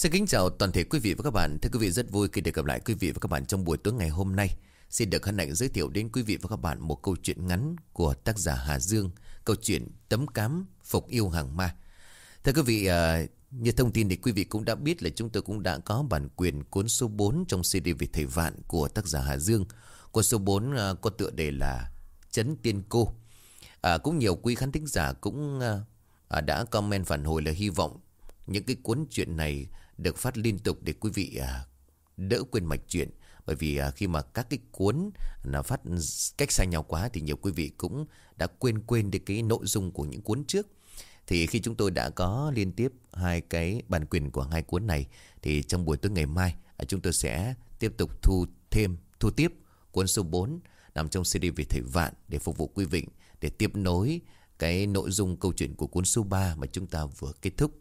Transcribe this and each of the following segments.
Xin kính chào toàn thể quý vị và các bạn. Thưa quý vị rất vui khi được gặp lại quý vị và các bạn trong buổi tối ngày hôm nay. Xin được hân hạnh giới thiệu đến quý vị và các bạn một câu chuyện ngắn của tác giả Hà Dương, câu chuyện Tấm Cám Phục Yêu Hàng Ma. Thưa quý vị, à, như thông tin thì quý vị cũng đã biết là chúng tôi cũng đã có bản quyền cuốn số 4 trong CD về thầy vạn của tác giả Hà Dương. Cuốn số 4 à, có tựa đề là Chấn Tiên Cô. À, cũng nhiều quý khán thính giả cũng à, à đã comment phản hồi là hy vọng những cái cuốn chuyện này được phát liên tục để quý vị à, đỡ quên mạch chuyện. Bởi vì à, khi mà các cái cuốn nó phát cách xa nhau quá thì nhiều quý vị cũng đã quên quên đi cái nội dung của những cuốn trước. Thì khi chúng tôi đã có liên tiếp hai cái bản quyền của hai cuốn này thì trong buổi tối ngày mai à, chúng tôi sẽ tiếp tục thu thêm, thu tiếp cuốn số 4 nằm trong CD về thầy vạn để phục vụ quý vị để tiếp nối cái nội dung câu chuyện của cuốn số 3 mà chúng ta vừa kết thúc.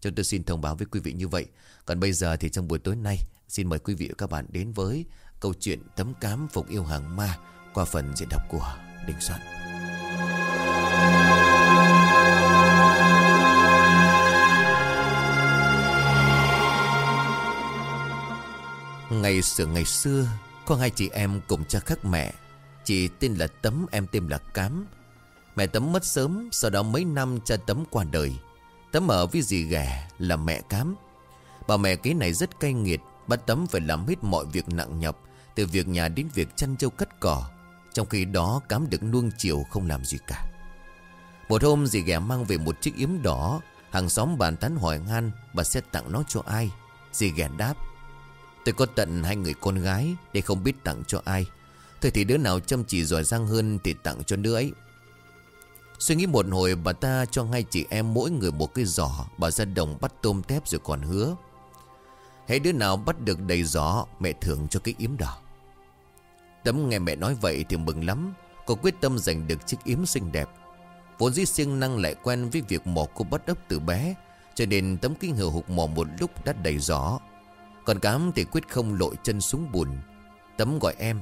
Chúng tôi xin thông báo với quý vị như vậy. Còn bây giờ thì trong buổi tối nay, xin mời quý vị và các bạn đến với câu chuyện Tấm Cám Phục Yêu Hàng Ma qua phần diễn đọc của Đình Soạn. Ngày xưa ngày xưa, có hai chị em cùng cha khác mẹ. Chị tên là Tấm, em tên là Cám. Mẹ Tấm mất sớm, sau đó mấy năm cha Tấm qua đời. Tấm ở với dì ghẻ là mẹ cám. Bà mẹ kế này rất cay nghiệt, Bắt Tấm phải làm hết mọi việc nặng nhọc, Từ việc nhà đến việc chăn trâu cắt cỏ. Trong khi đó, cám được nuông chiều không làm gì cả. Một hôm, dì ghẻ mang về một chiếc yếm đỏ. Hàng xóm bàn tán hỏi han, Bà sẽ tặng nó cho ai? Dì ghẻ đáp, Tôi có tận hai người con gái, Để không biết tặng cho ai. Thôi thì đứa nào chăm chỉ giỏi giang hơn Thì tặng cho đứa ấy. Suy nghĩ một hồi, bà ta cho hai chị em mỗi người một cái giỏ. Bà ra đồng bắt tôm tép rồi còn hứa. Hãy đứa nào bắt được đầy giỏ, Mẹ thưởng cho cái yếm đỏ. Tấm nghe mẹ nói vậy thì mừng lắm. Cô quyết tâm giành được chiếc yếm xinh đẹp. Vốn dĩ siêng năng lại quen với việc mò cô bắt ốc từ bé, Cho nên tấm kinh hờ hụt mò một lúc đã đầy giỏ. Còn cám thì quyết không lội chân xuống bùn. Tấm gọi em,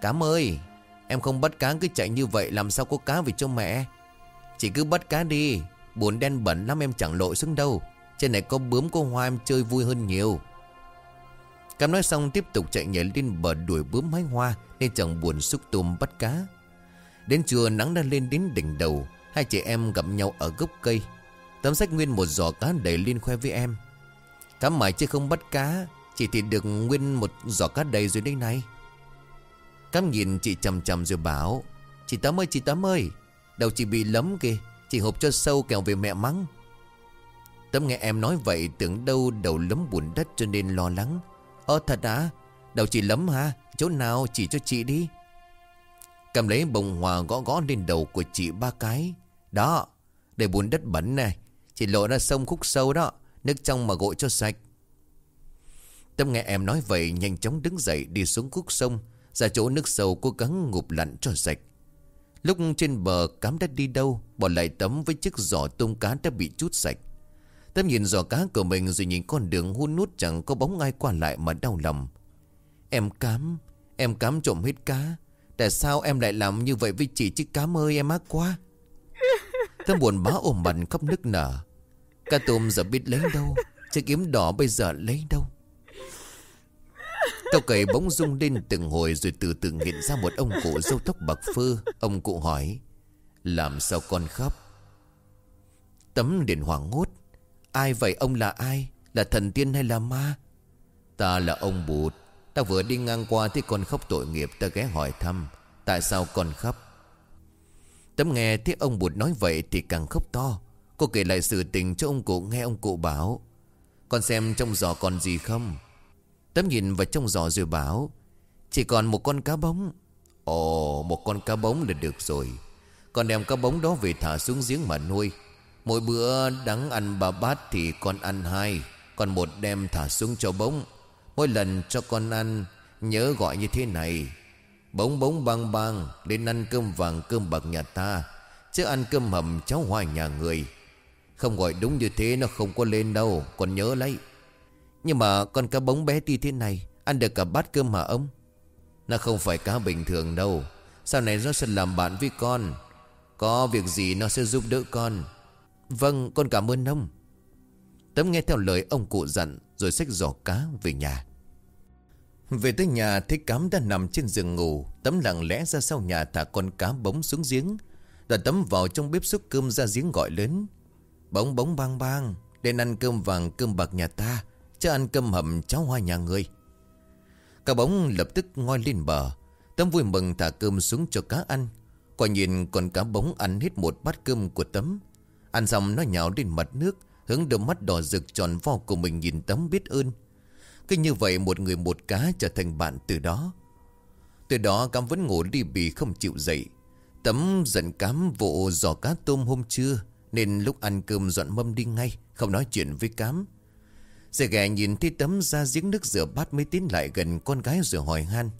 Cám ơi, Em không bắt cá cứ chạy như vậy, Làm sao có cá về cho mẹ? Chỉ cứ bắt cá đi. Bồn đen bẩn lắm em chẳng lội xuống đâu. Trên này có bướm, có hoa, em chơi vui hơn nhiều. Cam nói xong tiếp tục chạy nhảy lên bờ đuổi bướm hái hoa, Nên chẳng buồn xúc tôm bắt cá. Đến trưa nắng đã lên đến đỉnh đầu, Hai chị em gặp nhau ở gốc cây. Tấm sách nguyên một giỏ cá đầy lên khoe với em. Cám mãi chứ không bắt cá Chỉ thì được nguyên một giỏ cá đầy rồi đây này. Cám nhìn chị chầm chầm rồi bảo, Chị Tấm ơi, chị Tấm ơi Đầu chị bị lấm kìa Chị hộp cho sâu kẹo về mẹ mắng. Tấm nghe em nói vậy Tưởng đâu đầu lấm bùn đất cho nên lo lắng. Ơ thật à Đầu chị lấm ha, Chỗ nào chỉ cho chị đi. Cầm lấy bông hòa gõ gõ lên đầu của chị ba cái. Đó Để bùn đất bẩn này Chị lộ ra sông khúc sâu đó Nước trong mà gội cho sạch. Tâm nghe em nói vậy Nhanh chóng đứng dậy đi xuống khúc sông Ra chỗ nước sâu cố gắng ngụp lặn cho sạch. Lúc trên bờ cám đã đi đâu, Bỏ lại tấm với chiếc giỏ tôm cá đã bị chút sạch. Tâm nhìn giỏ cá của mình Rồi nhìn con đường hun nút chẳng có bóng ai qua lại mà đau lòng. Em cám Em cám trộm hết cá. Tại sao em lại làm như vậy với chị chứ cám ơi, em ác quá. Tâm buồn bá ôm mặt khóc nức nở. Cá tôm giờ biết lấy đâu, Chiếc kiếm đỏ bây giờ lấy đâu? Câu cầy bỗng rung lên từng hồi rồi từ từ hiện ra một ông cụ râu tóc bạc phơ. Ông cụ hỏi. Làm sao con khóc? Tấm điện hoảng hốt. Ai vậy ông là ai? Là thần tiên hay là ma? Ta là ông bụt. Ta vừa đi ngang qua thì con khóc tội nghiệp, ta ghé hỏi thăm. Tại sao con khóc? Tấm nghe thấy ông bụt nói vậy thì càng khóc to. Cô kể lại sự tình cho ông cụ nghe ông cụ bảo. Con xem trong giỏ còn gì không? Tấm nhìn vào trong giỏ rồi bảo, Chỉ còn một con cá bóng. Ồ, một con cá bóng là được rồi. Con đem cá bóng đó về thả xuống giếng mà nuôi. Mỗi bữa đắng ăn ba bát thì con ăn hai, Còn một đem thả xuống cho bóng. Mỗi lần cho con ăn, Nhớ gọi như thế này. Bóng bóng bang bang, Đến ăn cơm vàng cơm bạc nhà ta. Chứ ăn cơm hầm cháu hoài nhà người. Không gọi đúng như thế, nó không có lên đâu Còn nhớ lấy nhưng mà con cá bóng bé ti thế này, Ăn được cả bát cơm hả ông. Nó không phải cá bình thường đâu. Sau này nó sẽ làm bạn với con. Có việc gì nó sẽ giúp đỡ con. Vâng con cảm ơn ông. Tấm nghe theo lời ông cụ dặn, Rồi xách giỏ cá về nhà. Về tới nhà, thấy cám đã nằm trên giường ngủ. Tấm lặng lẽ ra sau nhà thả con cá bóng xuống giếng. Đặt tấm vào trong bếp xúc cơm ra giếng gọi lớn. Bóng bóng bang bang đến ăn cơm vàng, cơm bạc nhà ta. Chứ ăn cơm hầm cháo hoa nhà ngươi cá bóng lập tức ngoi lên bờ Tấm vui mừng thả cơm xuống cho cá ăn. Quả nhìn con cá bóng ăn hết một bát cơm của Tấm. Ăn xong nó nhào lên mặt nước, Hướng đôi mắt đỏ rực tròn vo của mình nhìn Tấm biết ơn. Cứ như vậy một người một cá trở thành bạn từ đó. Từ đó cám vẫn ngủ đi bì không chịu dậy. Tấm giận cám vụ giò cá tôm hôm trưa, Nên lúc ăn cơm dọn mâm đi ngay, Không nói chuyện với cám. Dì ghẻ nhìn thấy tấm ra giếng nước rửa bát mới tiến lại gần con gái rồi hỏi han.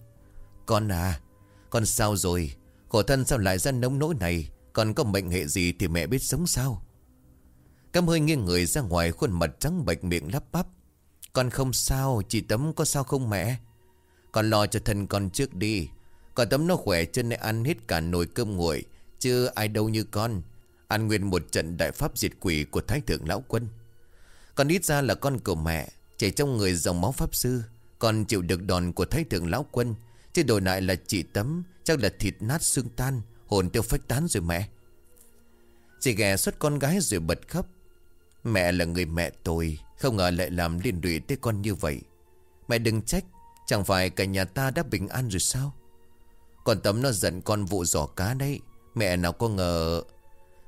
Con à Con sao rồi? Khổ thân sao lại ra nông nỗi này? Còn có mệnh hệ gì thì mẹ biết sống sao? Cam hơi nghiêng người ra ngoài, Khuôn mặt trắng bệch miệng lắp bắp. Con không sao, Chị Tấm có sao không mẹ? Con lo cho thân con trước đi. Con Tấm nó khỏe chân này ăn hết cả nồi cơm nguội, Chứ ai đâu như con. Ăn nguyên một trận đại pháp diệt quỷ Của Thái Thượng Lão Quân. Con ít ra là con của mẹ Chảy trong người dòng máu pháp sư, còn chịu được đòn của Thái Thượng Lão Quân. Chứ đổi lại là chị Tấm, Chắc là thịt nát xương tan, Hồn tiêu phách tán rồi mẹ. Chị ghè xuất con gái rồi bật khóc. Mẹ là người mẹ tôi Không ngờ lại làm liên lụy tới con như vậy. Mẹ đừng trách, Chẳng phải cả nhà ta đã bình an rồi sao? Còn Tấm nó giận con vụ giỏ cá đấy, Mẹ nào có ngờ.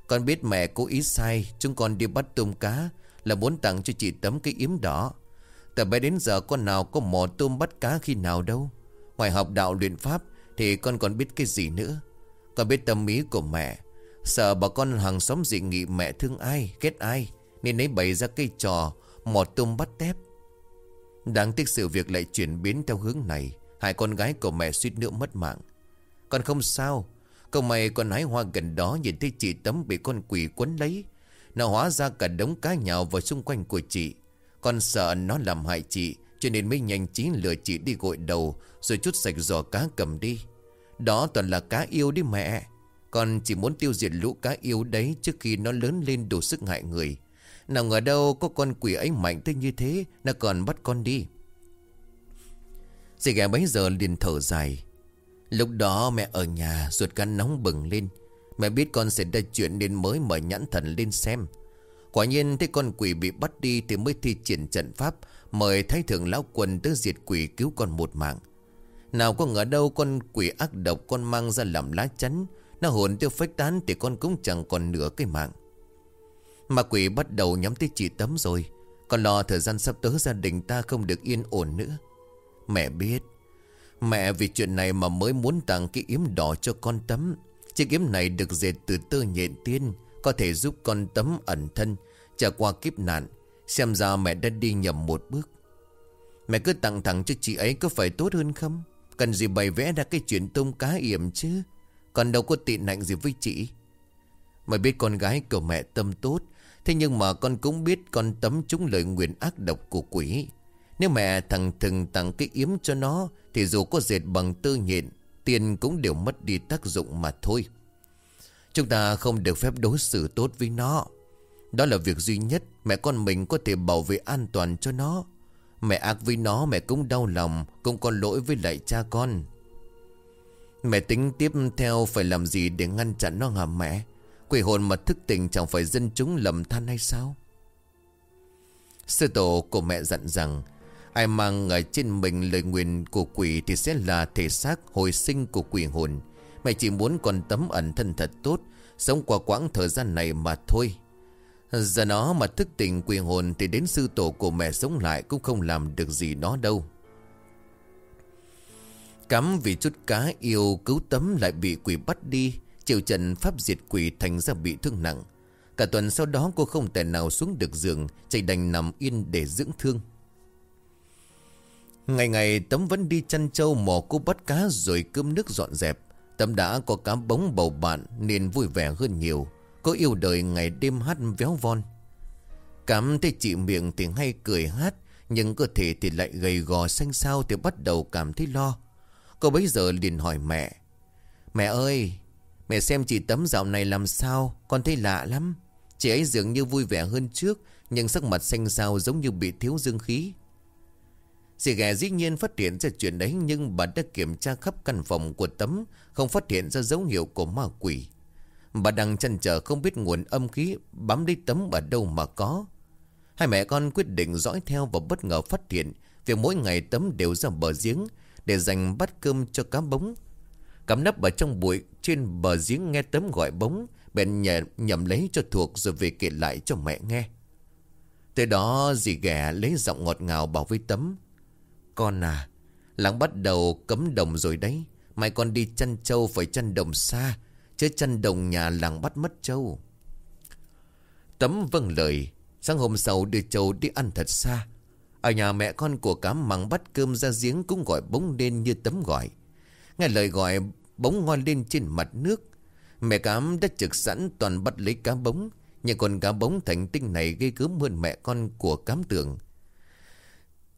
Con biết mẹ cố ý sai, Chúng con đi bắt tôm cá là muốn tặng cho chị Tấm cái yếm đỏ. Từ bé đến giờ con nào có mò tôm bắt cá khi nào đâu. Ngoài học đạo luyện pháp Thì con còn biết cái gì nữa. Con biết tâm ý của mẹ. Sợ bà con hàng xóm dị nghị mẹ thương ai, Ghét ai, Nên lấy bày ra cây trò, Mò tôm bắt tép. Đáng tiếc sự việc lại chuyển biến theo hướng này. Hai con gái của mẹ suýt nữa mất mạng. Con không sao. Cậu mày còn hái hoa gần đó Nhìn thấy chị Tấm bị con quỷ quấn lấy. Nó hóa ra cả đống cá nhào vào xung quanh của chị. Con sợ nó làm hại chị, Cho nên mới nhanh trí lừa chị đi gội đầu, Rồi chút sạch giò cá cầm đi. Đó toàn là cá yêu đi mẹ. Con chỉ muốn tiêu diệt lũ cá yêu đấy Trước khi nó lớn lên đủ sức hại người. Nào ngờ đâu có con quỷ ấy mạnh tới như thế, Nó còn bắt con đi. Dì ghẻ bấy giờ liền thở dài. Lúc đó mẹ ở nhà, ruột gan nóng bừng lên. Mẹ biết con sẽ ra chuyện nên mới mở nhãn thần lên xem. Quả nhiên thấy con quỷ bị bắt đi Thì mới thi triển trận pháp, Mời thái thượng lão quân tới diệt quỷ cứu con một mạng. Nào có ngờ đâu con quỷ ác độc con mang ra làm lá chắn, Nó hồn tiêu phách tán Thì con cũng chẳng còn nửa cái mạng. Mà quỷ bắt đầu nhắm tới chị Tấm rồi Con lo thời gian sắp tới gia đình ta không được yên ổn nữa. Mẹ biết, Mẹ vì chuyện này mà mới muốn tặng cái yếm đỏ cho con Tấm. Chiếc kiếm này được dệt từ tơ nhện tiên, Có thể giúp con Tấm ẩn thân Trả qua kiếp nạn, Xem ra mẹ đã đi nhầm một bước. Mẹ cứ tặng thẳng cho chị ấy có phải tốt hơn không? Cần gì bày vẽ ra cái chuyện tôm cá yểm chứ? Còn đâu có tị nạnh gì với chị. Mày biết con gái của mẹ tâm tốt, Thế nhưng mà con cũng biết con tấm trúng lời nguyện ác độc của quỷ. Nếu mẹ thằng thừng tặng cái yếm cho nó, Thì dù có dệt bằng tơ nhện Tiền cũng đều mất đi tác dụng mà thôi. Chúng ta không được phép đối xử tốt với nó. Đó là việc duy nhất Mẹ con mình có thể bảo vệ an toàn cho nó. Mẹ ác với nó, mẹ cũng đau lòng, Cũng có lỗi với lại cha con. Mẹ tính tiếp theo phải làm gì để ngăn chặn nó hả mẹ? Quỷ hồn mà thức tỉnh chẳng phải dân chúng lầm than hay sao? Sư tổ của mẹ dặn rằng Ai mang ở trên mình lời nguyền của quỷ Thì sẽ là thể xác hồi sinh của quỷ hồn. Mày chỉ muốn còn tấm ẩn thân thật tốt, Sống qua quãng thời gian này mà thôi. Giờ nó mà thức tỉnh quỷ hồn Thì đến sư tổ của mẹ sống lại Cũng không làm được gì nó đâu. Cắm vì chút cá yêu cứu tấm lại bị quỷ bắt đi triệu trận pháp diệt quỷ thành ra bị thương nặng. Cả tuần sau đó cô không thể nào xuống được giường, Chạy đành nằm yên để dưỡng thương. Ngày ngày Tấm vẫn đi chăn trâu mò cú bắt cá rồi cơm nước dọn dẹp. Tấm đã có cá bóng bầu bạn nên vui vẻ hơn nhiều. Có yêu đời ngày đêm hát véo von. Cảm thấy chị miệng thì hay cười hát, Nhưng cơ thể thì lại gầy gò xanh xao thì bắt đầu cảm thấy lo. Cô bấy giờ liền hỏi mẹ Mẹ ơi, Mẹ xem chị Tấm dạo này làm sao? Con thấy lạ lắm. Chị ấy dường như vui vẻ hơn trước, Nhưng sắc mặt xanh xao giống như bị thiếu dương khí. Dì ghẻ dĩ nhiên phát hiện ra chuyện đấy, Nhưng bà đã kiểm tra khắp căn phòng của tấm, Không phát hiện ra dấu hiệu của ma quỷ. Bà đang chăn trở không biết nguồn âm khí Bám đi tấm ở đâu mà có. Hai mẹ con quyết định dõi theo Và bất ngờ phát hiện Việc mỗi ngày tấm đều ra bờ giếng Để dành bát cơm cho cá bống. Cắm nắp ở trong bụi, Trên bờ giếng nghe tấm gọi bống, Bèn nhầm lấy cho thuộc Rồi về kể lại cho mẹ nghe. Tới đó, dì ghẻ lấy giọng ngọt ngào bảo với tấm con à. Làng bắt đầu cấm đồng rồi đấy. Mai con đi chăn trâu phải chăn đồng xa, Chứ chăn đồng nhà làng bắt mất trâu. Tấm vâng lời, Sáng hôm sau đưa trâu đi ăn thật xa. Ở nhà mẹ con của cám măng bắt cơm ra giếng Cũng gọi bóng lên như tấm gọi. Nghe lời gọi, bóng ngon lên trên mặt nước. Mẹ cám đã trực sẵn toàn bắt lấy cá bóng Nhưng còn cá bóng thành tinh này gây cướm hơn mẹ con của cám tường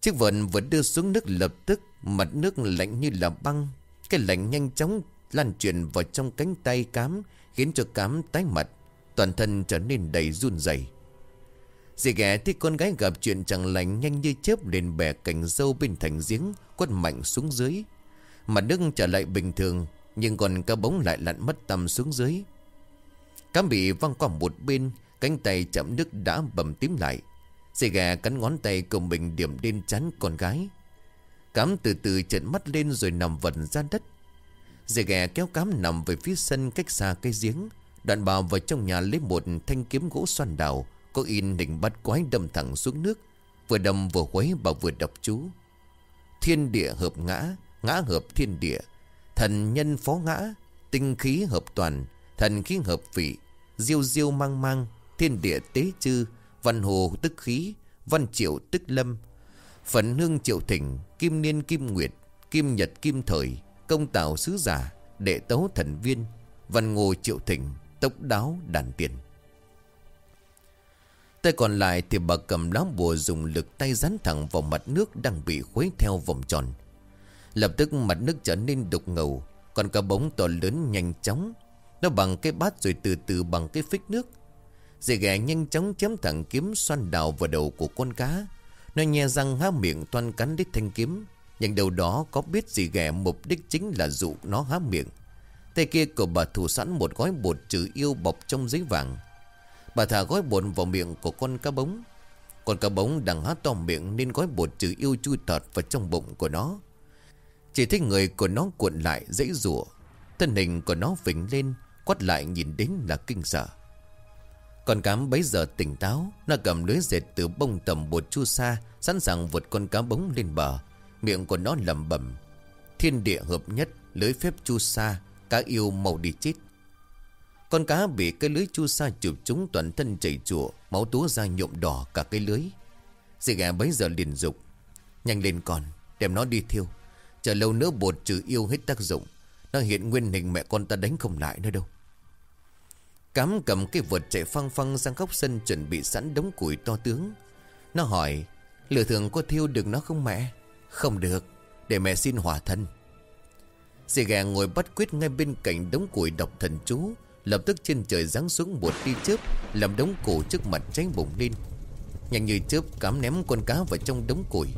Chiếc vợn vừa đưa xuống nước lập tức, Mặt nước lạnh như là băng. Cái lạnh nhanh chóng lan truyền vào trong cánh tay cám, Khiến cho cám tái mặt, Toàn thân trở nên đầy run rẩy. Dì ghẻ thì con gái gặp chuyện chẳng lành nhanh như chớp lên bè cành dâu bên thành giếng, Quất mạnh xuống dưới. Mặt nước trở lại bình thường, Nhưng còn cá bóng lại lặn mất tầm xuống dưới. Cám bị văng qua một bên, Cánh tay chậm nước đã bầm tím lại. Dì gà cắn ngón tay cùng mình điểm lên chắn con gái. Cám từ từ trợn mắt lên rồi nằm vật ra đất. Dì gà kéo cám nằm về phía sân cách xa cây giếng. Đoạn bào vào trong nhà lấy một thanh kiếm gỗ xoan đào, Có in định bắt quái đâm thẳng xuống nước. Vừa đâm vừa quấy bà vừa đọc chú. Thiên địa hợp ngã Ngã hợp thiên địa. Thần nhân phó ngã, Tinh khí hợp toàn. Thần khí hợp vị, Diêu diêu mang mang, Thiên địa tế chư. Văn hồ tức khí Văn triệu tức lâm Phận hương triệu thịnh Kim niên kim nguyệt Kim nhật kim thời Công tào sứ giả Đệ tấu thần viên Văn ngô triệu thịnh Tốc đáo đàn tiền Tay còn lại thì bà cầm lá bùa dùng lực tay dán thẳng vào mặt nước đang bị khuấy theo vòng tròn. Lập tức mặt nước trở nên đục ngầu, còn cả bóng to lớn nhanh chóng. Nó bằng cái bát rồi từ từ bằng cái phích nước. Dì ghẻ nhanh chóng chém thẳng kiếm xoan đào vào đầu của con cá. Nó nhe răng há miệng toan cắn đích thanh kiếm. Nhưng đầu đó có biết dì ghẻ mục đích chính là dụ nó há miệng. Tay kia của bà thủ sẵn một gói bột trừ yêu bọc trong giấy vàng. Bà thả gói bột vào miệng của con cá bống. Con cá bống đang há to miệng nên gói bột trừ yêu chui tọt vào trong bụng của nó. Chỉ thấy người của nó cuộn lại dãy rủa Thân hình của nó vỉnh lên, Quát lại nhìn đến là kinh sợ con cám bấy giờ tỉnh táo, Nó cầm lưới dệt từ bông tầm bột chu sa, Sẵn sàng vượt con cá bống lên bờ. Miệng của nó lầm bẩm: Thiên địa hợp nhất, Lưới phép chu sa, Cá yêu màu đi chít. Con cá bị cái lưới chu sa chụp trúng toàn thân chảy chùa, Máu túa ra nhộm đỏ cả cái lưới. Dì gà bấy giờ liền dục, Nhanh lên con, Đem nó đi thiêu. Chờ lâu nữa bột trừ yêu hết tác dụng. Nó hiện nguyên hình mẹ con ta đánh không lại nữa đâu. Cám cầm cái vật chạy phăng phăng sang góc sân Chuẩn bị sẵn đống củi to tướng. Nó hỏi, Lửa thường có thiêu được nó không mẹ? Không được, Để mẹ xin hỏa thân Dì gà ngồi bắt quyết ngay bên cạnh đống củi đọc thần chú, Lập tức trên trời giáng xuống một đi chớp, Làm đống củi trước mặt cháy bùng lên. Nhanh như chớp cám ném con cá vào trong đống củi.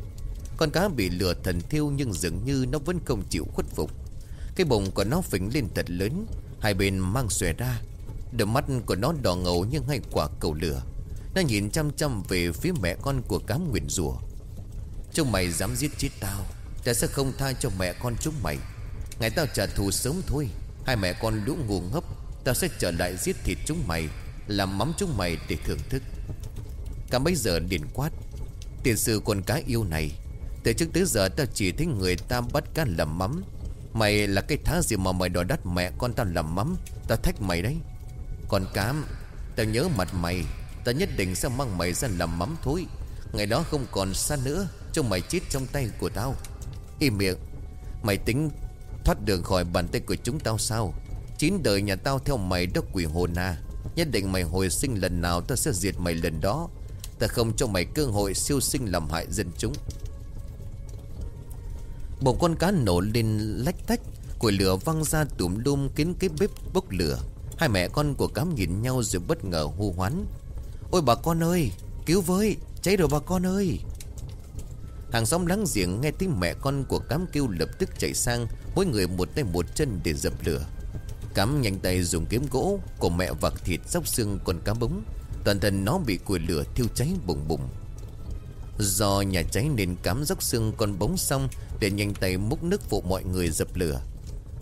Con cá bị lửa thần thiêu nhưng dường như nó vẫn không chịu khuất phục. Cái bụng của nó phình lên thật lớn, Hai bên mang xòe ra. Đôi mắt của nó đỏ ngầu như hai quả cầu lửa. Nó nhìn chăm chăm về phía mẹ con của cám nguyện rùa. Chúng mày dám giết chết tao, Ta sẽ không tha cho mẹ con chúng mày. Ngày tao trả thù sớm thôi, Hai mẹ con lũ ngu ngốc Tao sẽ trở lại giết thịt chúng mày, Làm mắm chúng mày để thưởng thức. Cả mấy giờ điền quát, Tiền sư con cá yêu này, từ trước tới giờ tao chỉ thấy người ta bắt cá làm mắm. Mày là cái thá gì mà mày đòi đắt mẹ con tao làm mắm? Tao thách mày đấy. Còn cám, Tao nhớ mặt mày, Tao nhất định sẽ mang mày ra làm mắm thối. Ngày đó không còn xa nữa, Cho mày chết trong tay của tao. Im miệng, Mày tính thoát đường khỏi bàn tay của chúng tao sao? Chín đời nhà tao theo mày đó quỷ hồn à. Nhất định mày hồi sinh lần nào Tao sẽ diệt mày lần đó. Ta không cho mày cơ hội siêu sinh làm hại dân chúng. Bộ con cá nổ lên lách tách, Củi lửa văng ra tùm lum kín cái bếp bốc lửa. Hai mẹ con của cám nhìn nhau rồi bất ngờ hô hoán. Ôi bà con ơi, Cứu với, Cháy rồi bà con ơi. Hàng xóm láng giềng nghe tiếng mẹ con của cám kêu lập tức chạy sang, Mỗi người một tay một chân để dập lửa. Cám nhanh tay dùng kiếm gỗ Của mẹ vặt thịt dốc xương con cá bống, Toàn thân nó bị củi lửa thiêu cháy bùng bùng. Do nhà cháy nên cám dốc xương con bống xong Để nhanh tay múc nước phụ mọi người dập lửa.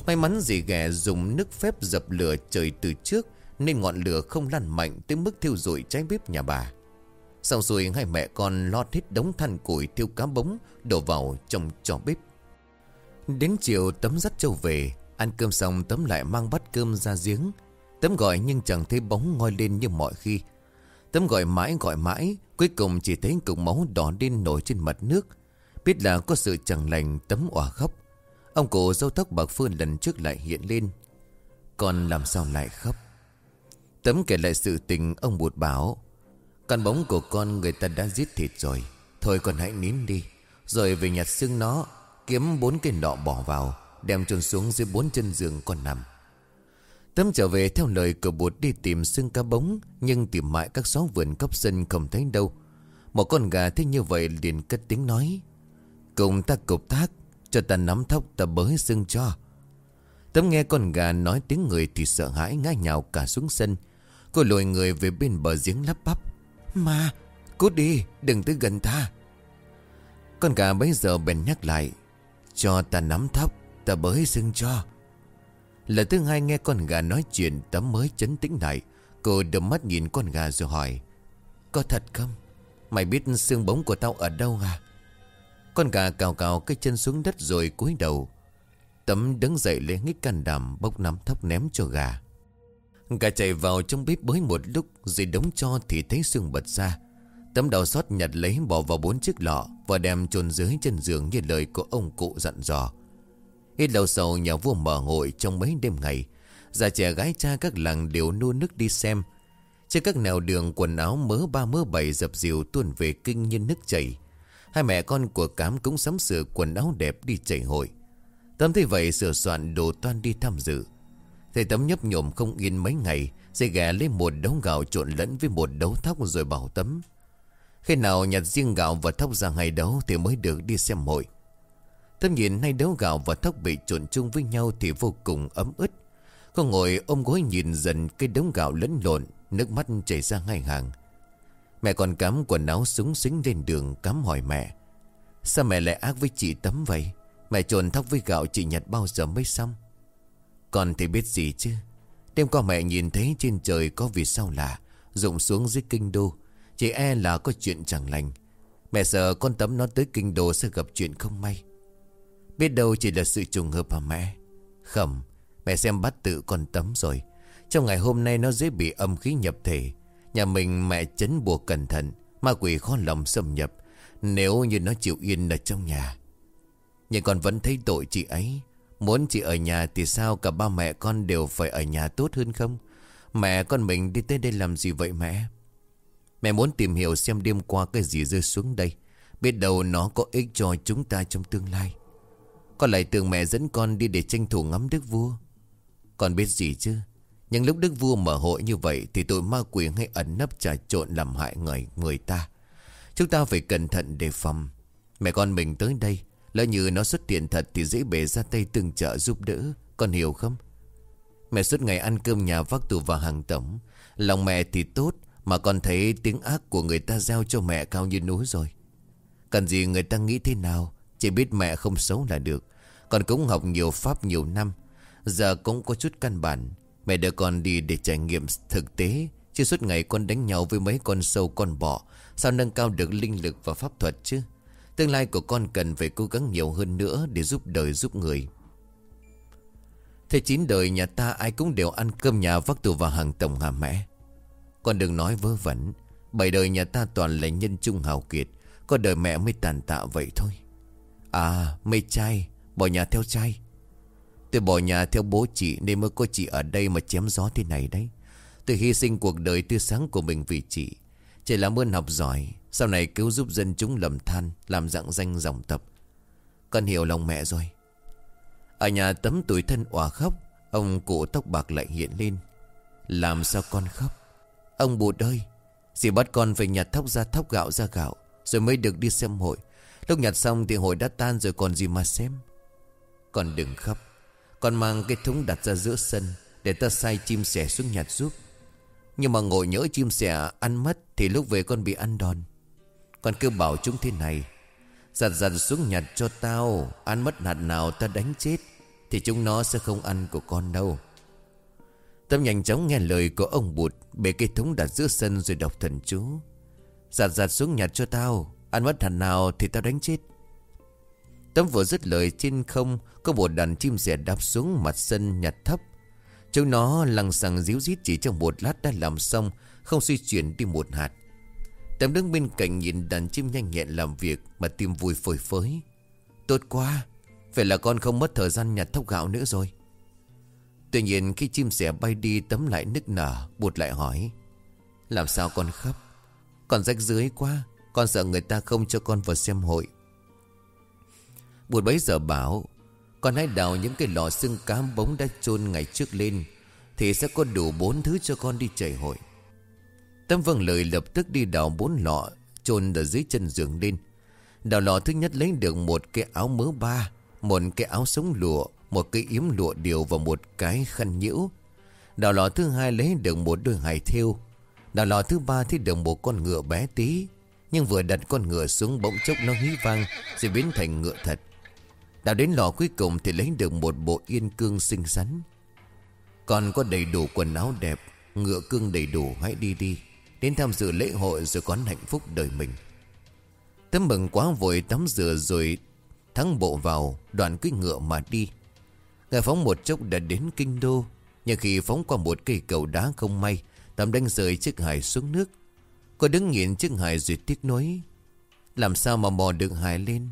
May mắn dì ghẻ dùng nước phép dập lửa trời từ trước, Nên ngọn lửa không lan mạnh tới mức thiêu rụi cháy bếp nhà bà. Xong rồi hai mẹ con lót hết đống than củi thiêu cá bống, Đổ vào trong trò bếp. Đến chiều tấm dắt châu về, Ăn cơm xong tấm lại mang bát cơm ra giếng. Tấm gọi nhưng chẳng thấy bóng ngoi lên như mọi khi. Tấm gọi mãi gọi mãi, Cuối cùng chỉ thấy cục máu đỏ lên nổi trên mặt nước. Biết là có sự chẳng lành, tấm òa khóc. Ông cụ dâu tóc bạc phương lần trước lại hiện lên. Con làm sao lại khóc? Tấm kể lại sự tình, ông bụt bảo, Con bóng của con người ta đã giết thịt rồi. Thôi con hãy nín đi. Rồi về nhặt xương nó, Kiếm bốn cái nọ bỏ vào, Đem trôn xuống dưới bốn chân giường con nằm. Tấm trở về theo lời của bụt đi tìm xương cá bống, Nhưng tìm mãi các xó vườn cấp sân không thấy đâu. Một con gà thích như vậy liền cất tiếng nói, Cùng ta cục thác cho ta nắm thóc, ta bới xương cho. Tấm nghe con gà nói tiếng người thì sợ hãi ngã nhào cả xuống sân. Cô lội người về bên bờ giếng lắp bắp. Mà Cút đi, đừng tới gần ta. Con gà bấy giờ bèn nhắc lại, Cho ta nắm thóc, Ta bới xương cho. Lần thứ hai nghe con gà nói chuyện, Tấm mới chấn tĩnh lại. Cô đầm mắt nhìn con gà rồi hỏi, Có thật không? Mày biết xương bóng của tao ở đâu à? Con gà cào cào cái chân xuống đất rồi cúi đầu. Tấm đứng dậy lấy nghít can đảm Bốc nắm thóc ném cho gà. Gà chạy vào trong bếp bới một lúc Rồi đống cho thì thấy xương bật ra. Tấm đào xót nhặt lấy bỏ vào bốn chiếc lọ Và đem chôn dưới chân giường như lời của ông cụ dặn dò. Ít lâu sau nhà vua mở hội trong mấy đêm ngày. Già trẻ gái cha các làng đều nô nước đi xem. Trên các nẻo đường quần áo mớ ba mớ bảy dập dìu tuôn về kinh như nước chảy. Hai mẹ con của cám cũng sắm sửa quần áo đẹp đi chảy hội. Tấm thấy vậy sửa soạn đồ toan đi tham dự. Thầy Tấm nhấp nhổm không yên mấy ngày Dây ghé lấy một đống gạo trộn lẫn với một đấu thóc rồi bảo Tấm, Khi nào nhặt riêng gạo và thóc ra ngày đấu Thì mới được đi xem hội. Tấm nhìn hai đấu gạo và thóc bị trộn chung với nhau Thì vô cùng ấm ức. Con ngồi ôm gối nhìn dần cái đống gạo lẫn lộn, Nước mắt chảy ra ngay hàng. Mẹ còn cắm quần áo súng xính lên đường Cắm hỏi mẹ. Sao mẹ lại ác với chị Tấm vậy? Mẹ trộn thóc với gạo chị nhặt bao giờ mới xong? Con thì biết gì chứ? Đêm qua mẹ nhìn thấy trên trời có vì sao lạ, Rụng xuống dưới kinh đô. Chị e là có chuyện chẳng lành. Mẹ sợ con Tấm nó tới kinh đô sẽ gặp chuyện không may. Biết đâu chỉ là sự trùng hợp hả mẹ? Khẩm Mẹ xem bắt tự con Tấm rồi. Trong ngày hôm nay nó dễ bị âm khí nhập thể. Nhà mình mẹ chấn buộc cẩn thận, Ma quỷ khó lòng xâm nhập. Nếu như nó chịu yên ở trong nhà. Nhưng con vẫn thấy tội chị ấy. Muốn chị ở nhà thì sao cả ba mẹ con đều phải ở nhà tốt hơn không? Mẹ con mình đi tới đây làm gì vậy mẹ? Mẹ muốn tìm hiểu xem đêm qua cái gì rơi xuống đây. Biết đâu nó có ích cho chúng ta trong tương lai. Con lại tưởng mẹ dẫn con đi để tranh thủ ngắm đức vua. Con biết gì chứ? Nhưng lúc đức vua mở hội như vậy Thì tội ma quỷ hay ẩn nấp trà trộn làm hại người, người ta. Chúng ta phải cẩn thận đề phòng. Mẹ con mình tới đây Lỡ như nó xuất hiện thật Thì dễ bể ra tay tương trợ giúp đỡ. Con hiểu không? Mẹ suốt ngày ăn cơm nhà vác tù vào hàng tổng. Lòng mẹ thì tốt Mà con thấy tiếng ác của người ta giao cho mẹ cao như núi rồi. Cần gì người ta nghĩ thế nào? Chỉ biết mẹ không xấu là được. Con cũng học nhiều pháp nhiều năm. Giờ cũng có chút căn bản. Mẹ đưa con đi để trải nghiệm thực tế. Chứ suốt ngày con đánh nhau với mấy con sâu con bọ, Sao nâng cao được linh lực và pháp thuật chứ? Tương lai của con cần phải cố gắng nhiều hơn nữa Để giúp đời giúp người. Thế chín đời nhà ta ai cũng đều ăn cơm nhà vác tù vào hàng tổng hả mẹ. Con đừng nói vớ vẩn, Bảy đời nhà ta toàn là nhân trung hào kiệt, Có đời mẹ mới tàn tạ vậy thôi. À mê trai, Bỏ nhà theo trai. Tôi bỏ nhà theo bố chị Nên mới có chị ở đây mà chém gió thế này đấy. Tôi hy sinh cuộc đời tươi sáng của mình vì chị. Chỉ làm ơn học giỏi, Sau này cứu giúp dân chúng lầm than, Làm dạng danh dòng tập Con hiểu lòng mẹ rồi. Ở nhà tấm tuổi thân òa khóc, Ông cụ tóc bạc lại hiện lên. Làm sao con khóc? Ông bụt ơi, Dì bắt con phải nhặt thóc ra thóc gạo ra gạo, Rồi mới được đi xem hội. Lúc nhặt xong thì hội đã tan rồi còn gì mà xem. Con đừng khóc. Con mang cái thúng đặt ra giữa sân Để ta sai chim sẻ xuống nhặt giúp. Nhưng mà ngồi nhỡ chim sẻ ăn mất Thì lúc về con bị ăn đòn. Con cứ bảo chúng thế này, Giặt giặt xuống nhặt cho tao, Ăn mất hạt nào ta đánh chết Thì chúng nó sẽ không ăn của con đâu. Tâm nhanh chóng nghe lời của ông bụt Bề cây thúng đặt giữa sân rồi đọc thần chú. Giặt giặt xuống nhặt cho tao, Ăn mất hạt nào thì tao đánh chết. Tấm vừa dứt lời trên không, Có một đàn chim sẻ đáp xuống mặt sân nhặt thấp. Chúng nó lằng sằng díu dít chỉ trong một lát đã làm xong, Không suy chuyển đi một hạt. Tấm đứng bên cạnh nhìn đàn chim nhanh nhẹn làm việc Mà tim vui phổi phới. Tốt quá, Vậy là con không mất thời gian nhặt thóc gạo nữa rồi. Tuy nhiên khi chim sẻ bay đi, tấm lại nức nở Bụt lại hỏi. Làm sao con khóc? Con rách dưới quá, Con sợ người ta không cho con vào xem hội. Buồn bấy giờ bảo, Con hãy đào những cái lò xương cám bóng đã chôn ngày trước lên, Thì sẽ có đủ bốn thứ cho con đi chảy hội. Tâm vâng lời lập tức đi đào bốn lọ chôn ở dưới chân giường lên. Đào lọ thứ nhất lấy được một cái áo mớ ba, Một cái áo sống lụa, Một cái yếm lụa điều và một cái khăn nhiễu Đào lọ thứ hai lấy được một đôi hài thiêu Đào lọ thứ ba thì được một con ngựa bé tí, Nhưng vừa đặt con ngựa xuống bỗng chốc nó hí vang, Rồi biến thành ngựa thật. Đào đến lò cuối cùng thì lấy được một bộ yên cương xinh xắn. Còn có đầy đủ quần áo đẹp, Ngựa cương đầy đủ, hãy đi đi. Đến tham dự lễ hội rồi có hạnh phúc đời mình. Tấm mừng quá vội tắm rửa rồi Thắng bộ vào đoàn cưới ngựa mà đi. Ngài phóng một chốc đã đến kinh đô, Nhưng khi phóng qua một cây cầu đá không may Tầm đánh rơi chiếc hải xuống nước. Cô đứng nhìn chiếc hải rồi tiếc nuối. Làm sao mà mò được hải lên?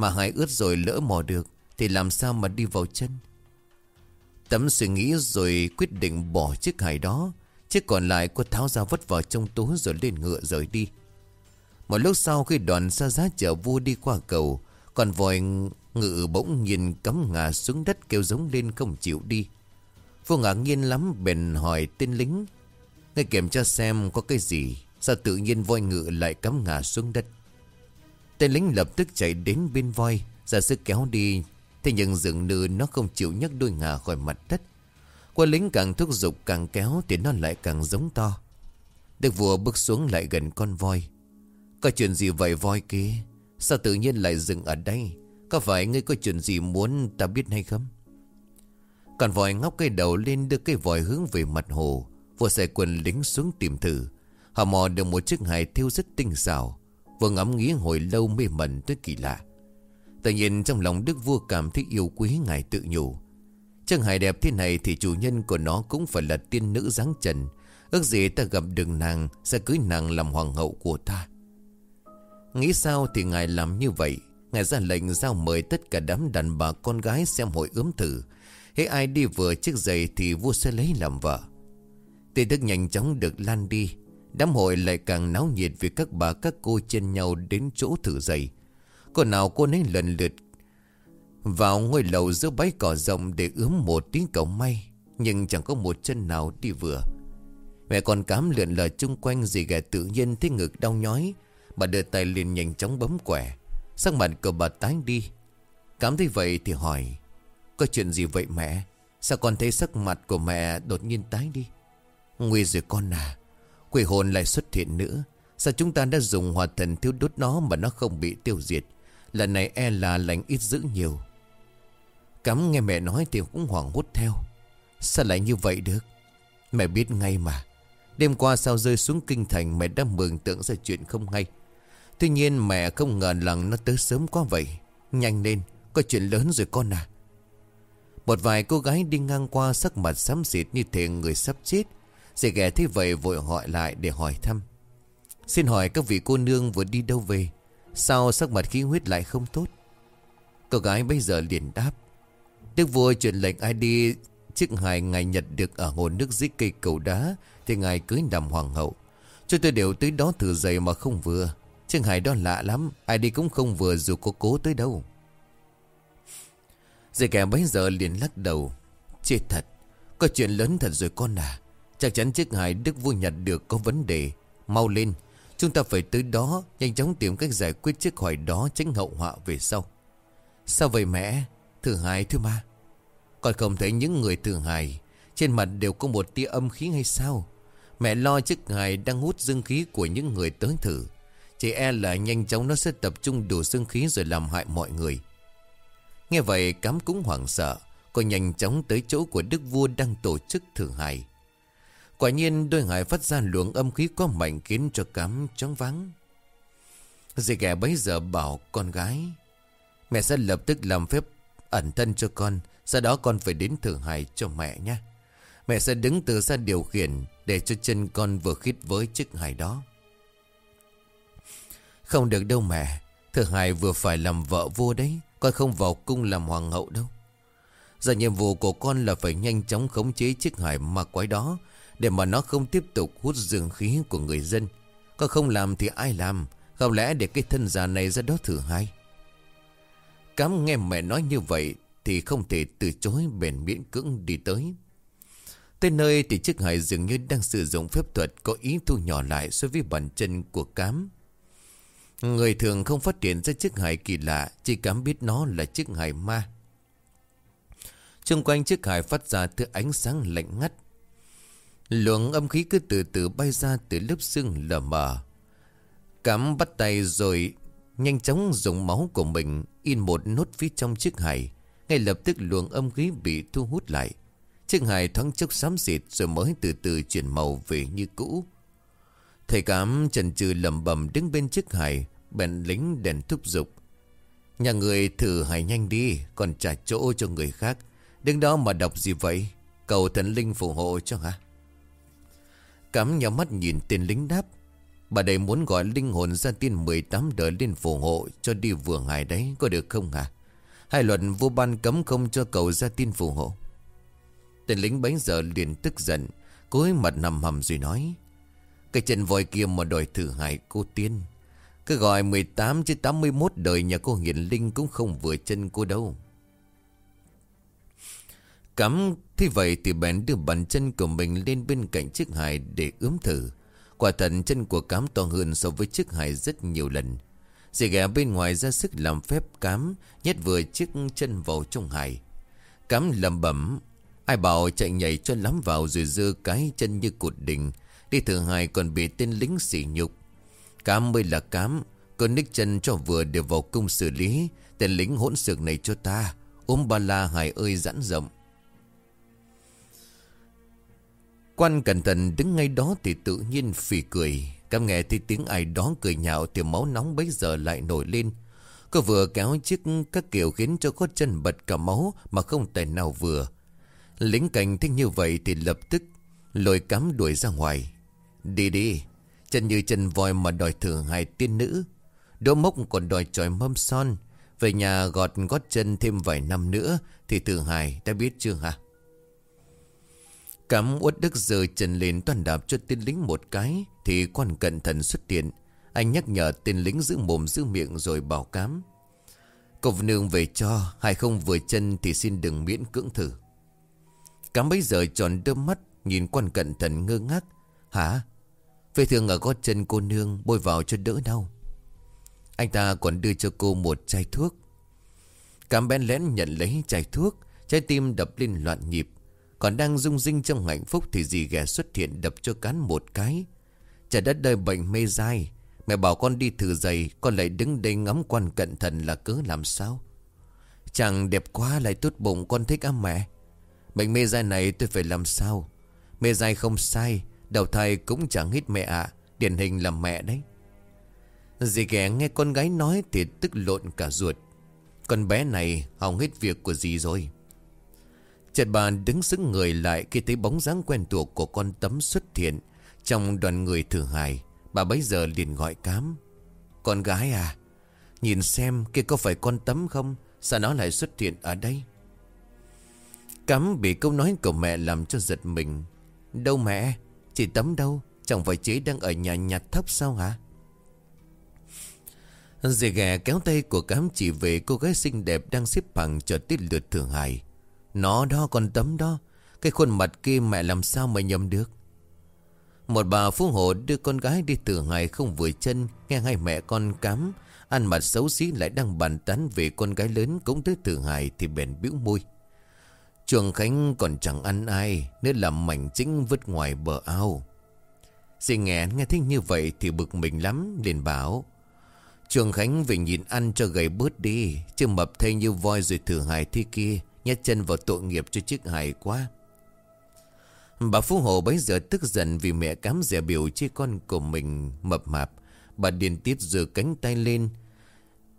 Mà hải ướt rồi lỡ mò được, Thì làm sao mà đi vào chân? Tấm suy nghĩ rồi quyết định bỏ chiếc hải đó Chiếc còn lại cô tháo ra vất vào trong túi rồi lên ngựa rời đi. Một lúc sau khi đoàn xa giá chở vua đi qua cầu, Còn vòi ngự bỗng nhìn cắm ngả xuống đất kêu giống lên không chịu đi. Vua ngạc nhiên lắm, bèn hỏi tên lính Ngay kiểm tra xem có cái gì, Sao tự nhiên voi ngự lại cắm ngả xuống đất? Tên lính lập tức chạy đến bên voi, Ra sức kéo đi. Thế nhưng dường như nó không chịu nhấc đôi ngà khỏi mặt đất. Quân lính càng thúc giục càng kéo Thì nó lại càng giống to. Đức vua bước xuống lại gần con voi. Có chuyện gì vậy voi kia? Sao tự nhiên lại dừng ở đây? Có phải ngươi có chuyện gì muốn ta biết hay không? Còn voi ngóc cây đầu lên đưa cây vòi hướng về mặt hồ. Vua xe quân lính xuống tìm thử. Họ mò được một chiếc hài thiêu rất tinh xảo. Vừa ngắm nghĩ hồi lâu mê mẩn tới kỳ lạ. Tự nhiên trong lòng đức vua cảm thấy yêu quý ngài tự nhủ. Chẳng hài đẹp thế này thì chủ nhân của nó cũng phải là tiên nữ dáng trần. Ước gì ta gặp được nàng, Sẽ cưới nàng làm hoàng hậu của ta. Nghĩ sao thì ngài làm như vậy? Ngài ra lệnh giao mời tất cả đám đàn bà con gái xem hội ướm thử. Hễ ai đi vừa chiếc giày thì vua sẽ lấy làm vợ. Tin tức nhanh chóng được lan đi. Đám hội lại càng náo nhiệt vì các bà, các cô chen nhau đến chỗ thử giày. Còn nào cô nấy lần lượt vào ngôi lầu giữa bãi cỏ rộng để ướm một tiếng cầu may, Nhưng chẳng có một chân nào đi vừa. Mẹ còn cám lượn lờ chung quanh gì ghẻ tự nhiên thấy ngực đau nhói. Bà đưa tay liền nhanh chóng bấm quẻ. Sắc mặt của bà tái đi. Cám thấy vậy thì hỏi, Có chuyện gì vậy mẹ? Sao con thấy sắc mặt của mẹ đột nhiên tái đi? Nguy rồi con à. Quỷ hồn lại xuất hiện nữa. Sao chúng ta đã dùng hòa thần thiêu đốt nó Mà nó không bị tiêu diệt? Lần này e là lành ít dữ nhiều. Cắm nghe mẹ nói thì cũng hoảng hốt theo. Sao lại như vậy được? Mẹ biết ngay mà. Đêm qua sao rơi xuống kinh thành Mẹ đã mường tượng ra chuyện không hay. Tuy nhiên mẹ không ngờ rằng nó tới sớm quá vậy. Nhanh lên, Có chuyện lớn rồi con à. Một vài cô gái đi ngang qua sắc mặt xám xịt như thể người sắp chết. Dì ghẻ thế vậy vội gọi lại để hỏi thăm. Xin hỏi các vị cô nương vừa đi đâu về? Sao sắc mặt khí huyết lại không tốt? Cô gái bây giờ liền đáp. Đức vua truyền lệnh ai đi Chiếc hài ngài nhật được ở hồ nước dưới cây cầu đá, Thì ngài cưới nằm hoàng hậu. Cho tôi đều tới đó thử giày mà không vừa. Chiếc hài đó lạ lắm, Ai đi cũng không vừa dù có cố tới đâu. Dì kẻ bấy giờ liền lắc đầu. Chết thật, Có chuyện lớn thật rồi con à. Chắc chắn chiếc hải đức vua nhặt được có vấn đề. Mau lên, Chúng ta phải tới đó, Nhanh chóng tìm cách giải quyết chiếc hỏi đó Tránh hậu họa về sau. Sao vậy mẹ? Thứ hai thứ ba còn không thấy những người thứ hài, Trên mặt đều có một tia âm khí hay sao? Mẹ lo chiếc hài đang hút dương khí của những người tới thử. Chỉ e là nhanh chóng nó sẽ tập trung đủ dương khí rồi làm hại mọi người. Nghe vậy, cám cũng hoảng sợ, Cô nhanh chóng tới chỗ của đức vua đang tổ chức thử hài. Quả nhiên đôi hải phát ra luồng âm khí có mạnh khiến cho cám chóng vắng Dì ghẻ bấy giờ bảo con gái, Mẹ sẽ lập tức làm phép ẩn thân cho con, Sau đó con phải đến thượng hài cho mẹ nhé. Mẹ sẽ đứng từ xa điều khiển Để cho chân con vừa khít với chiếc hài đó. Không được đâu mẹ, thượng hài vừa phải làm vợ vua đấy, Con không vào cung làm hoàng hậu đâu. Giờ nhiệm vụ của con là phải nhanh chóng khống chế chiếc hài ma quái đó để mà nó không tiếp tục hút dương khí của người dân. Có không làm thì ai làm, Không lẽ để cái thân già này ra đó thử hai? Cám nghe mẹ nói như vậy Thì không thể từ chối bền miễn cưỡng đi tới. Tới nơi thì chiếc hải dường như đang sử dụng phép thuật Có ý thu nhỏ lại so với bàn chân của cám. Người thường không phát hiện ra chiếc hải kỳ lạ, Chỉ cám biết nó là chiếc hải ma. Trung quanh chiếc hải phát ra thứ ánh sáng lạnh ngắt. Luồng âm khí cứ từ từ bay ra từ lớp xương lờ mờ. Cám bắt tay rồi Nhanh chóng dùng máu của mình In một nốt phía trong chiếc hải Ngay lập tức luồng âm khí bị thu hút lại. Chiếc hải thoáng chốc xám xịt Rồi mới từ từ chuyển màu về như cũ. Thầy cám trần trừ lầm bầm đứng bên chiếc hải Bèn lính đèn thúc giục. Nhà người thử hải nhanh đi, Còn trả chỗ cho người khác. Đứng đó mà đọc gì vậy? Cầu thần linh phù hộ cho hả? Cắm nhắm mắt nhìn tên lính đáp. Bà đây muốn gọi linh hồn gia tiên 18 đời lên phù hộ Cho đi vừa ngài đấy, Có được không hả? Hai luận vua ban cấm không cho cầu gia tiên phù hộ. Tên lính bấy giờ liền tức giận Cối mặt nằm hầm rồi nói, Cái chân voi kia mà đòi thử hại cô tiên, Cứ gọi 18 chứ 81 đời nhà cô hiền linh cũng không vừa chân cô đâu. Cắm thế vậy thì bèn đưa bàn chân của mình lên bên cạnh chiếc hài để ướm thử. Quả thật chân của cám to hơn so với chiếc hài rất nhiều lần. Dì ghé bên ngoài ra sức làm phép cám, nhét vừa chiếc chân vào trong hài. Cám lầm bẩm, ai bảo chạy nhảy cho lắm vào rồi dơ cái chân như cột đỉnh. Đi thử hài còn bị tên lính sỉ nhục. Cám mới là cám, còn ních chân cho vừa để vào cung xử lý. Tên lính hỗn xược này cho ta, ôm ba la hài ơi giãn rộng. Quan cẩn thận đứng ngay đó thì tự nhiên phì cười. Cảm nghe thì tiếng ai đó cười nhạo thì máu nóng bấy giờ lại nổi lên. Cô vừa kéo chiếc các kiểu khiến cho cốt chân bật cả máu mà không tài nào vừa. Lính cảnh thích như vậy thì lập tức lôi cắm đuổi ra ngoài. Đi đi, chân như chân voi mà đòi thử hai tiên nữ. Đỗ mốc còn đòi tròi mâm son. Về nhà gọt gót chân thêm vài năm nữa thì thử hài đã biết chưa hả? Cắm uất đức giờ chân lên toàn đạp cho tên lính một cái, Thì quan cận thần xuất hiện. Anh nhắc nhở tên lính giữ mồm giữ miệng rồi bảo cám. Cậu nương về cho Hay không vừa chân thì xin đừng miễn cưỡng thử. Cám bấy giờ tròn đôi mắt, Nhìn quan cận thần ngơ ngác. Hả? Vết thương ở gót chân cô nương Bôi vào cho đỡ đau. Anh ta còn đưa cho cô một chai thuốc. Cám bén lén nhận lấy chai thuốc, Trái tim đập lên loạn nhịp còn đang rung rinh trong hạnh phúc Thì dì ghẻ xuất hiện đập cho cán một cái. Trời đất đời bệnh mê dai. Mẹ bảo con đi thử giày, Con lại đứng đây ngắm quan cẩn thận là cứ làm sao? Chẳng đẹp quá lại tốt bụng, con thích á mẹ. Bệnh mê dai này tôi phải làm sao? Mê dai không sai Đầu thai cũng chẳng hít mẹ ạ. Điển hình là mẹ đấy. Dì ghẻ nghe con gái nói Thì tức lộn cả ruột. Con bé này hỏng hết việc của dì rồi. Chợt bà đứng sững người lại khi thấy bóng dáng quen thuộc của con tấm xuất hiện trong đoàn người thử hài. Bà bấy giờ liền gọi cám. Con gái à, nhìn xem kia có phải con tấm không? Sao nó lại xuất hiện ở đây? Cám bị câu nói của mẹ làm cho giật mình. Đâu mẹ, chị tấm đâu? Chẳng phải chế đang ở nhà nhặt thấp sao hả? Dì ghẻ kéo tay của cám chỉ về cô gái xinh đẹp đang xếp bằng cho tiết lượt thử hài. Nó đó con tấm đó, Cái khuôn mặt kia mẹ làm sao mà nhầm được? Một bà phú hộ đưa con gái đi từ ngày không vừa chân, Nghe hai mẹ con cám, Ăn mặt xấu xí lại đang bàn tán về con gái lớn cũng tới từ ngày thì bèn bĩu môi. Trường Khánh còn chẳng ăn ai, Nên làm mảnh chính vứt ngoài bờ ao. Dì nghe nghe thích như vậy Thì bực mình lắm, liền bảo Trường Khánh về nhìn ăn cho gầy bớt đi, Chứ mập thay như voi rồi thử hài thế kia. Nhét chân vào tội nghiệp cho chiếc hài quá. Bà Phú Hồ bấy giờ tức giận Vì mẹ cám rẻ biểu chi con của mình mập mạp. Bà điền tiết giơ cánh tay lên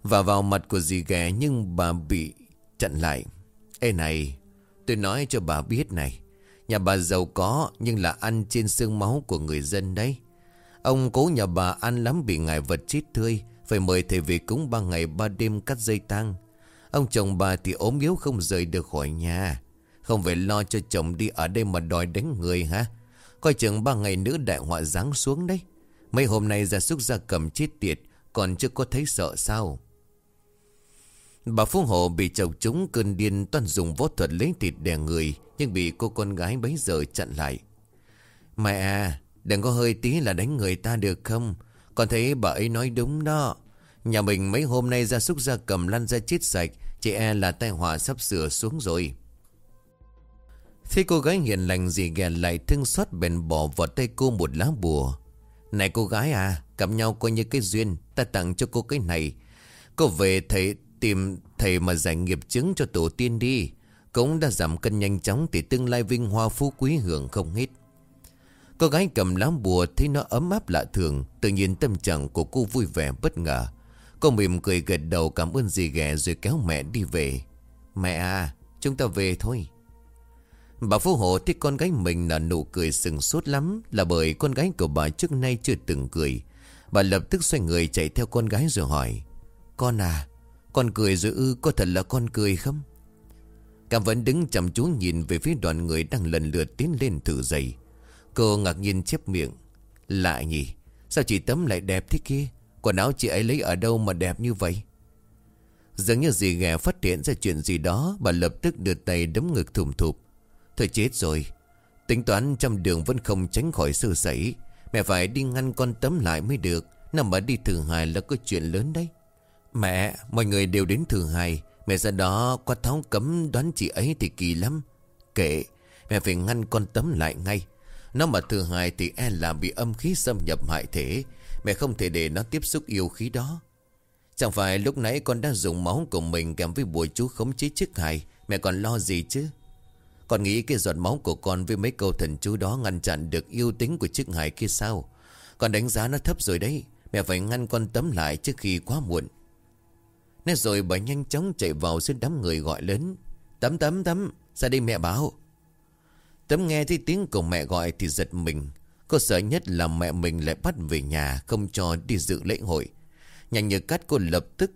Và vào mặt của dì ghẻ Nhưng bà bị chặn lại. Ê này, Tôi nói cho bà biết này. Nhà bà giàu có nhưng là ăn trên xương máu của người dân đấy. Ông cố nhà bà ăn lắm bị ngài vật chết tươi, Phải mời thầy về cúng ba ngày ba đêm cắt dây tang. Ông chồng bà thì ốm yếu không rời được khỏi nhà. Không phải lo cho chồng đi ở đây mà đòi đánh người hả? Coi chừng ba ngày nữa đại họa giáng xuống đấy. Mấy hôm nay ra súc ra cầm chết tiệt, Còn chưa có thấy sợ sao? Bà Phú Hộ bị chồng chúng cơn điên toàn dùng võ thuật lấy thịt đè người, Nhưng bị cô con gái bấy giờ chặn lại. Mẹ à Đừng có hơi tí là đánh người ta được không? Con thấy bà ấy nói đúng đó. Nhà mình mấy hôm nay ra súc ra cầm, lăn ra chết sạch. Chị e là tai họa sắp sửa xuống rồi. Thế cô gái hiền lành gì ghè lại thương xót bèn bỏ vào tay cô một lá bùa. Này cô gái à Cầm nhau coi như cái duyên, Ta tặng cho cô cái này. Cô về thầy Tìm thầy mà giải nghiệp chứng cho tổ tiên đi. Cũng đã giảm cân nhanh chóng Thì tương lai vinh hoa phú quý hưởng không hết. Cô gái cầm lá bùa Thấy nó ấm áp lạ thường, Tự nhiên tâm trạng của cô vui vẻ bất ngờ. Cô mỉm cười gật đầu cảm ơn dì ghẻ Rồi kéo mẹ đi về. Mẹ à chúng ta về thôi. Bà Phú Hộ thích con gái mình là nụ cười sừng sốt lắm Là bởi con gái của bà trước nay chưa từng cười. Bà lập tức xoay người chạy theo con gái rồi hỏi, Con à con cười rồi ư, có thật là con cười không? Cảm vẫn đứng chăm chú nhìn về phía đoàn người đang lần lượt tiến lên thử giày. Cô ngạc nhiên chép miệng, Lạ nhỉ, Sao chị Tấm lại đẹp thế kia? Quần áo chị ấy lấy ở đâu mà đẹp như vậy? Dường như dì ghẻ phát hiện ra chuyện gì đó Bà lập tức đưa tay đấm ngực thùm thụp. Thôi chết rồi Tính toán trong đường vẫn không tránh khỏi sơ sẩy Mẹ phải đi ngăn con Tấm lại mới được Nằm mà đi thử hài là có chuyện lớn đấy. Mẹ, mọi người đều đến thường hài Mẹ ra đó qua tháo cấm đoán chị ấy thì kỳ lắm. Kệ, mẹ phải ngăn con tấm lại ngay. Nó mà thường hài thì e là bị âm khí xâm nhập hại thế. Mẹ không thể để nó tiếp xúc yêu khí đó. Chẳng phải lúc nãy con đã dùng máu của mình kèm với bùa chú khống chế chiếc hài, Mẹ còn lo gì chứ? Con nghĩ cái giọt máu của con với mấy câu thần chú đó ngăn chặn được yêu tính của chiếc hài kia sao? Con đánh giá nó thấp rồi đấy, Mẹ phải ngăn con tấm lại trước khi quá muộn. Nói rồi bà nhanh chóng chạy vào giữa đám người gọi lớn. Tấm tấm tấm, Ra đây mẹ báo Tấm nghe thấy tiếng của mẹ gọi thì giật mình. Cô sợ nhất là mẹ mình lại bắt về nhà, Không cho đi dự lễ hội. Nhanh như cắt, cô lập tức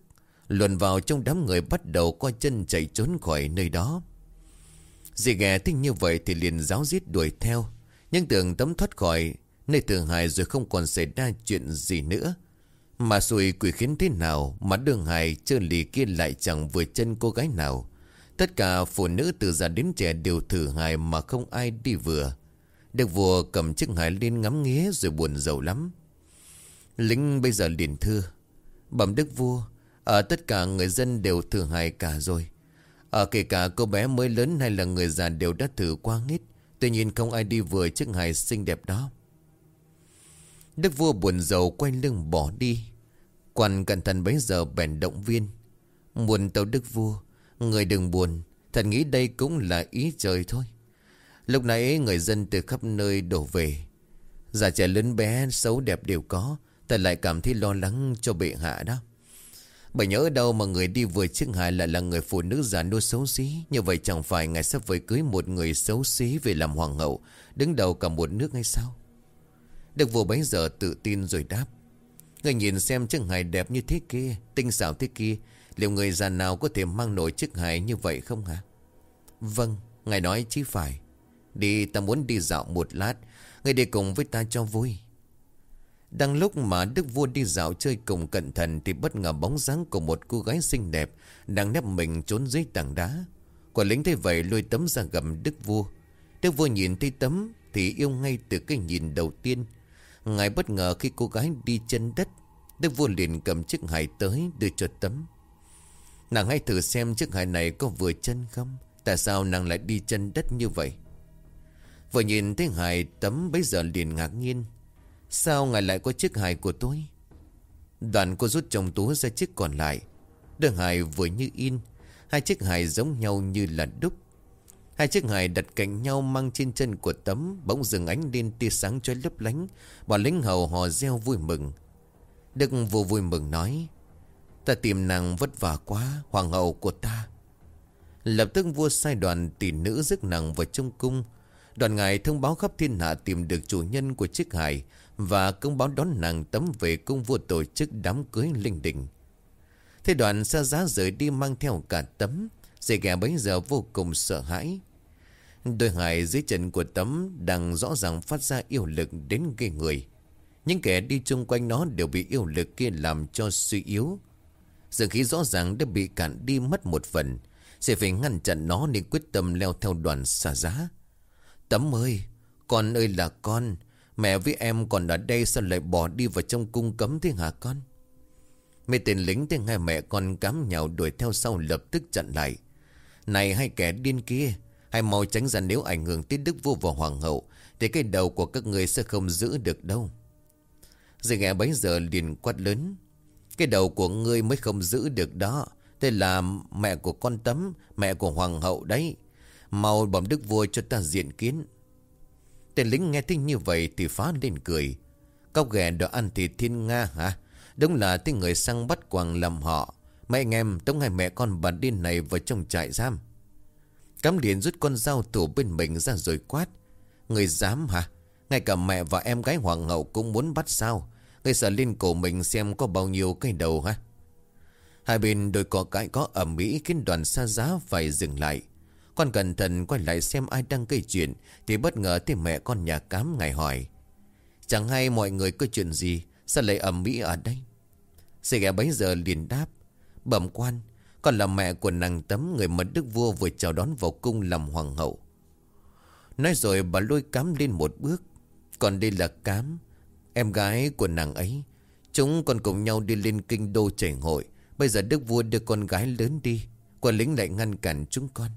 Luồn vào trong đám người bắt đầu qua chân chạy trốn khỏi nơi đó. Dì ghẻ thích như vậy thì liền giáo giết đuổi theo. Nhưng tưởng tấm thoát khỏi Nơi tường hài rồi không còn xảy ra chuyện gì nữa. Mà xui quỷ khiến thế nào Mà đường hài trơn lì kia lại chẳng vừa chân cô gái nào. Tất cả phụ nữ từ già đến trẻ đều thử hài mà không ai đi vừa đức vua cầm chiếc hài lên ngắm nghía rồi buồn giàu lắm. Lính bây giờ liền thưa, Bẩm đức vua, Ở tất cả người dân đều thử hài cả rồi. Ở kể cả cô bé mới lớn hay là người già đều đã thử qua hết Tuy nhiên không ai đi vừa chiếc hài xinh đẹp đó. Đức vua buồn giàu quay lưng bỏ đi. Quan cẩn thận bấy giờ bèn động viên Muôn tàu đức vua, Người đừng buồn, Thật nghĩ đây cũng là ý trời thôi. Lúc nãy người dân từ khắp nơi đổ về. Già trẻ lớn bé xấu đẹp đều có, ta lại cảm thấy lo lắng cho bệ hạ đó. Bởi nhớ đâu mà người đi vừa trước hạ lại là người phụ nữ già nua xấu xí. Như vậy chẳng phải ngài sắp với cưới một người xấu xí về làm hoàng hậu, Đứng đầu cả một nước hay sao? Đức vua bấy giờ tự tin rồi đáp. Người nhìn xem chiếc hài đẹp như thế kia, Tinh xảo thế kia, Liệu người già nào có thể mang nổi chiếc hài như vậy không hả? Vâng Ngài nói chứ phải. Đi, ta muốn đi dạo một lát. Người đi cùng với ta cho vui. Đang lúc mà Đức Vua đi dạo chơi cùng cẩn thận Thì bất ngờ bóng dáng của một cô gái xinh đẹp Đang nép mình trốn dưới tảng đá. Quả lính thấy vậy lôi tấm ra gầm Đức Vua. Đức Vua nhìn thấy tấm thì yêu ngay từ cái nhìn đầu tiên. Ngài bất ngờ khi cô gái đi chân đất, Đức vua liền cầm chiếc hài tới đưa cho tấm. Nàng hãy thử xem chiếc hài này có vừa chân không? Tại sao nàng lại đi chân đất như vậy? Vừa nhìn thấy hài tấm bấy giờ liền ngạc nhiên. Sao ngài lại có chiếc hài của tôi? Đoàn cô rút chồng tú ra chiếc còn lại. Đưa hài vừa như in, Hai chiếc hài giống nhau như là đúc. Hai chiếc hài đặt cạnh nhau mang trên chân của tấm, Bỗng dừng ánh lên tia sáng cho lấp lánh. Bọn lính hầu hò reo vui mừng. Đức vua vui mừng nói, Ta tìm nàng vất vả quá, Hoàng hậu của ta. Lập tức vua sai đoàn tỷ nữ rước nàng vào trong cung Đoàn ngài thông báo khắp thiên hạ tìm được chủ nhân của chiếc hài Và công báo đón nàng tấm về cung vua tổ chức đám cưới linh đình. Thế đoàn xa giá rời đi mang theo cả tấm. Dì ghẻ bấy giờ vô cùng sợ hãi. Đôi hài dưới chân của tấm Đang rõ ràng phát ra yêu lực đến ghê người. Những kẻ đi chung quanh nó Đều bị yêu lực kia làm cho suy yếu. Dường khí rõ ràng đã bị cạn đi mất một phần. Sẽ phải ngăn chặn nó Nên quyết tâm leo theo đoàn xa giá. Tấm ơi, Con ơi là con. Mẹ với em còn ở đây sao lại bỏ đi vào trong cung cấm thế hả con? Mấy tên lính thấy hai mẹ con cám nhào đuổi theo sau lập tức chặn lại. Này hai kẻ điên kia, Hãy mau tránh ra nếu ảnh hưởng tới đức vua và hoàng hậu, Thì cái đầu của các người sẽ không giữ được đâu. Dì nghe bấy giờ liền quát lớn. Cái đầu của ngươi mới không giữ được đó. Thế là mẹ của con tấm, Mẹ của hoàng hậu đấy Mau bẩm đức vua cho ta diện kiến. Tên lính nghe tin như vậy Thì phá lên cười. Cóc ghẻ đó ăn thịt thiên Nga hả? Đúng là tiếng người sang bắt quàng làm họ. Mấy anh em, tống hai mẹ con bà điên này vào trong trại giam. Cắm điện rút con dao thủ bên mình ra rồi quát. Người dám hả? Ngay cả mẹ và em gái hoàng hậu cũng muốn bắt sao? Người sợ lên cổ mình xem có bao nhiêu cây đầu hả? Hai bên đôi cỏ cãi có ẩm mỹ Khiến đoàn xa giá phải dừng lại. Con cẩn thận quay lại xem ai đang gây chuyện, Thì bất ngờ thấy mẹ con nhà cám ngài hỏi, Chẳng hay mọi người có chuyện gì? Sao lại ẩm mỹ ở đây? Sĩ ghé bấy giờ liền đáp, Bẩm quan, Con là mẹ của nàng tấm, Người mà đức vua vừa chào đón vào cung làm hoàng hậu. Nói rồi bà lôi cám lên một bước, Còn đây là cám, Em gái của nàng ấy. Chúng còn cùng nhau đi lên kinh đô chảy hội. Bây giờ đức vua đưa con gái lớn đi, Quân lính lại ngăn cản chúng con.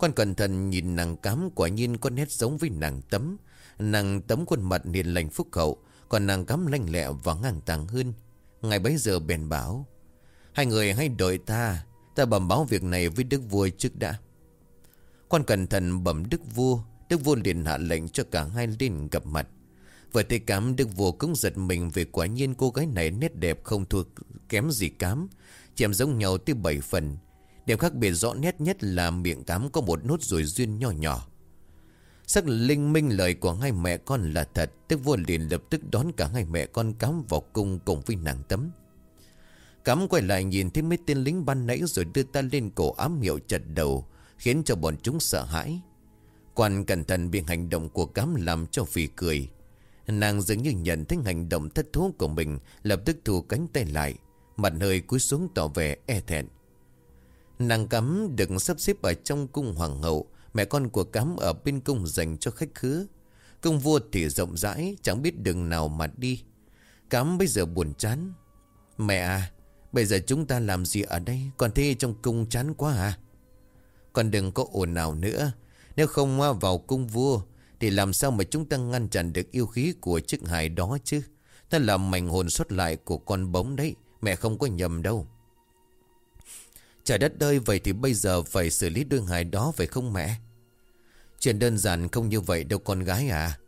Con cẩn thận nhìn nàng cám Quả nhiên có nét giống với nàng tấm. Nàng tấm khuôn mặt hiền lành phúc hậu, Còn nàng cám lanh lẹ và ngang tàng hơn. Ngày bấy giờ bèn bảo, Hai người hãy đợi ta Ta bẩm báo việc này với đức vua trước đã. Quan cẩn thận bẩm đức vua Đức vua liền hạ lệnh cho cả hai lên gặp mặt. Vừa thấy cám, đức vua cũng giật mình Vì quả nhiên cô gái này nét đẹp không thua kém gì cám Chèm giống nhau tới bảy phần. Điểm khác biệt rõ nét nhất là miệng tám có một nốt ruồi duyên nhỏ nhỏ. Sắc linh minh lời của hai mẹ con là thật, Tức vua liền lập tức đón cả hai mẹ con cắm vào cung cùng với nàng tấm. Cắm quay lại nhìn thấy mấy tên lính ban nãy rồi đưa ta lên cổ ám hiệu chật đầu, Khiến cho bọn chúng sợ hãi. Quan cẩn thận bị hành động của cắm làm cho phì cười. Nàng dường như nhận thấy hành động thất thú của mình, Lập tức thu cánh tay lại, Mặt hơi cúi xuống tỏ vẻ e thẹn. Nàng cắm đừng sắp xếp ở trong cung hoàng hậu, Mẹ con của cắm ở bên cung dành cho khách khứa. Công vua thì rộng rãi, Chẳng biết đường nào mà đi. Cắm bây giờ buồn chán. Mẹ à Bây giờ chúng ta làm gì ở đây? Còn thế trong cung chán quá à? Còn đừng có ồn nào nữa. Nếu không vào cung vua, Thì làm sao mà chúng ta ngăn chặn được yêu khí Của chiếc hài đó chứ? Ta là mảnh hồn xuất lại của con bóng đấy, Mẹ không có nhầm đâu. Trời đất ơi, vậy thì bây giờ phải xử lý đương hài đó phải không mẹ? Chuyện đơn giản không như vậy đâu con gái à.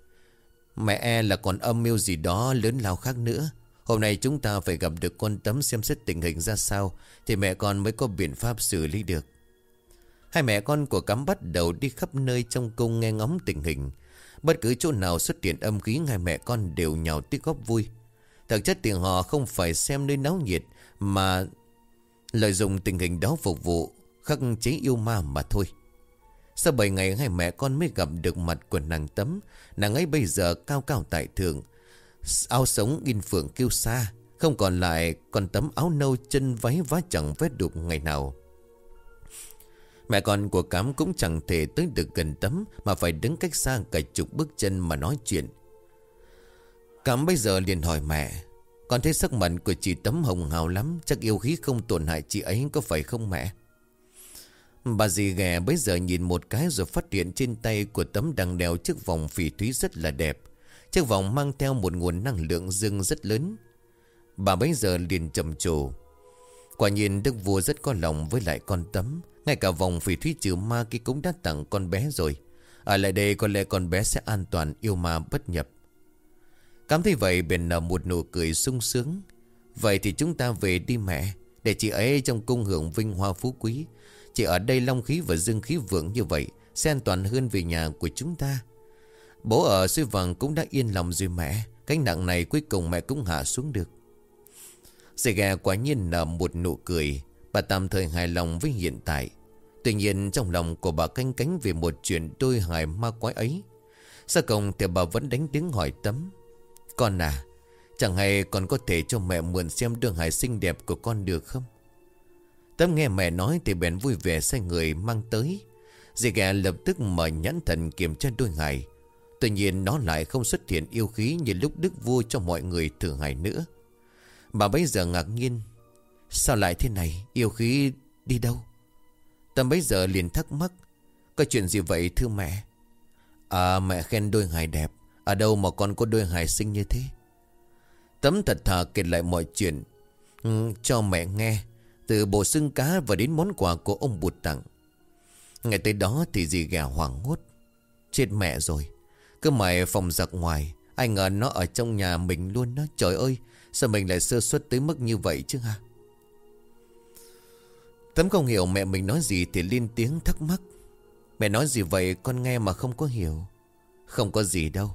Mẹ e là còn âm mưu gì đó lớn lao khác nữa. Hôm nay chúng ta phải gặp được con tấm xem xét tình hình ra sao, Thì mẹ con mới có biện pháp xử lý được. Hai mẹ con của cắm bắt đầu đi khắp nơi trong cung nghe ngóng tình hình. Bất cứ chỗ nào xuất hiện âm khí, hai mẹ con đều nhào tiếc góp vui. Thực chất tiền họ không phải xem nơi náo nhiệt, Mà lợi dụng tình hình đó phục vụ, khắc chế yêu ma mà thôi. Sau 7 ngày, hai mẹ con mới gặp được mặt của nàng tấm. Nàng ấy bây giờ cao cao tại thượng, Áo sống in phượng kêu xa Không còn lại còn tấm áo nâu chân váy vá chẳng vết đục ngày nào. Mẹ con của cám cũng chẳng thể tới được gần tấm, Mà phải đứng cách xa cả chục bước chân mà nói chuyện. Cám bây giờ liền hỏi mẹ con thấy sắc mặt của chị Tấm hồng hào lắm, Chắc yêu khí không tổn hại chị ấy, có phải không mẹ? Bà dì ghẻ bây giờ nhìn một cái rồi phát hiện trên tay của Tấm đang đeo chiếc vòng phỉ thúy rất là đẹp. Chiếc vòng mang theo một nguồn năng lượng dương rất lớn. Bà bây giờ liền trầm trồ. Quả nhiên Đức Vua rất có lòng với lại con Tấm. Ngay cả vòng phỉ thúy trừ ma kia cũng đã tặng con bé rồi. Ở lại đây có lẽ con bé sẽ an toàn yêu ma bất nhập. Cảm thấy vậy bèn nở một nụ cười sung sướng. Vậy thì chúng ta về đi mẹ, Để chị ấy trong cung hưởng vinh hoa phú quý. Chị ở đây long khí và dương khí vượng như vậy, Sẽ an toàn hơn về nhà của chúng ta. Bố ở suy vàng cũng đã yên lòng rồi mẹ Cánh nặng này cuối cùng mẹ cũng hạ xuống được. Dì gà quả nhiên nở một nụ cười, Bà tạm thời hài lòng với hiện tại. Tuy nhiên trong lòng của bà canh cánh Về một chuyện đôi hài ma quái ấy. Sau cùng thì bà vẫn đánh tiếng hỏi tấm. Con à Chẳng hay con có thể cho mẹ mượn xem đường hài xinh đẹp của con được không? Tấm nghe mẹ nói thì bèn vui vẻ sai người mang tới. Dì ghẹ lập tức mở nhãn thần kiểm tra đôi hài. Tuy nhiên nó lại không xuất hiện yêu khí như lúc đức vua cho mọi người thử hài nữa. Bà bây giờ ngạc nhiên. Sao lại thế này? Yêu khí đi đâu? Tâm bây giờ liền thắc mắc. Có chuyện gì vậy thưa mẹ? À mẹ khen đôi hài đẹp. Ở đâu mà con có đôi hài sinh như thế? Tấm thật thà kể lại mọi chuyện. Ừ, Cho mẹ nghe. Từ bộ xương cá và đến món quà của ông bụt tặng. Ngày tới đó thì dì gà hoảng hốt. Chết mẹ rồi. Cứ mày phòng giặc ngoài. Ai ngờ nó ở trong nhà mình luôn đó. Trời ơi Sao mình lại sơ suất tới mức như vậy chứ ha Tấm không hiểu mẹ mình nói gì Thì lên tiếng thắc mắc. Mẹ nói gì vậy con nghe mà không có hiểu. Không có gì đâu.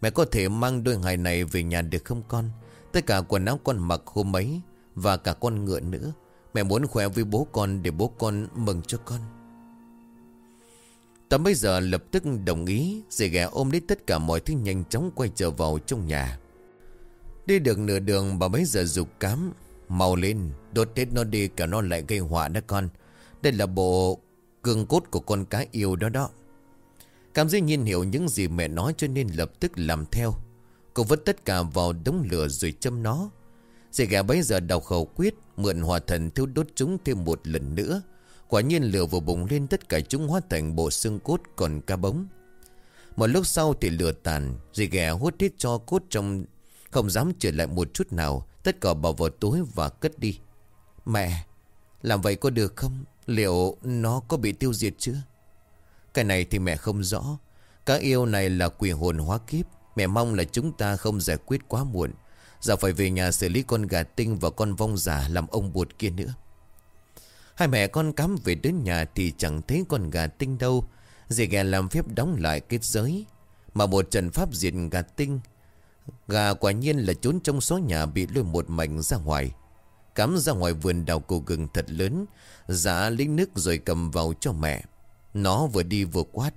Mẹ có thể mang đôi hài này về nhà được không con. Tất cả quần áo con mặc hôm ấy Và cả con ngựa nữa. Mẹ muốn khỏe với bố con Để bố con mừng cho con. Tấm bây giờ lập tức đồng ý, Dì ghẻ ôm lấy tất cả mọi thứ nhanh chóng quay trở vào trong nhà. Đi được nửa đường, bà bấy giờ dục cám, Mau lên, Đốt hết nó đi, cả nó lại gây họa đó con. Đây là bộ cương cốt của con cá yêu đó đó. Cam dĩ nhiên hiểu những gì mẹ nói cho nên lập tức làm theo. Cô vứt tất cả vào đống lửa rồi châm nó. Dì gà bấy giờ đọc khẩu quyết, Mượn hòa thần thiêu đốt chúng thêm một lần nữa. Quả nhiên lửa vừa bùng lên, tất cả chúng hóa thành bộ xương cốt còn cá bóng. Một lúc sau thì lửa tàn, Dì ghẻ hút hết cho cốt trong, Không dám trở lại một chút nào. Tất cả bỏ vào túi và cất đi. Mẹ, Làm vậy có được không? Liệu nó có bị tiêu diệt chưa? Cái này thì mẹ không rõ. Cá yêu này là quỷ hồn hóa kiếp. Mẹ mong là chúng ta không giải quyết quá muộn. Giờ phải về nhà xử lý con gà tinh Và con vong giả làm ông bụt kia nữa. Hai mẹ con cắm về đến nhà Thì chẳng thấy con gà tinh đâu. Dì ghè làm phép đóng lại kết giới. Mà một trận pháp diệt gà tinh, Gà quả nhiên là trốn trong số nhà Bị lôi một mảnh ra ngoài. Cắm ra ngoài vườn đào cổ gừng thật lớn Giả lấy nước rồi cầm vào cho mẹ. Nó vừa đi vừa quát.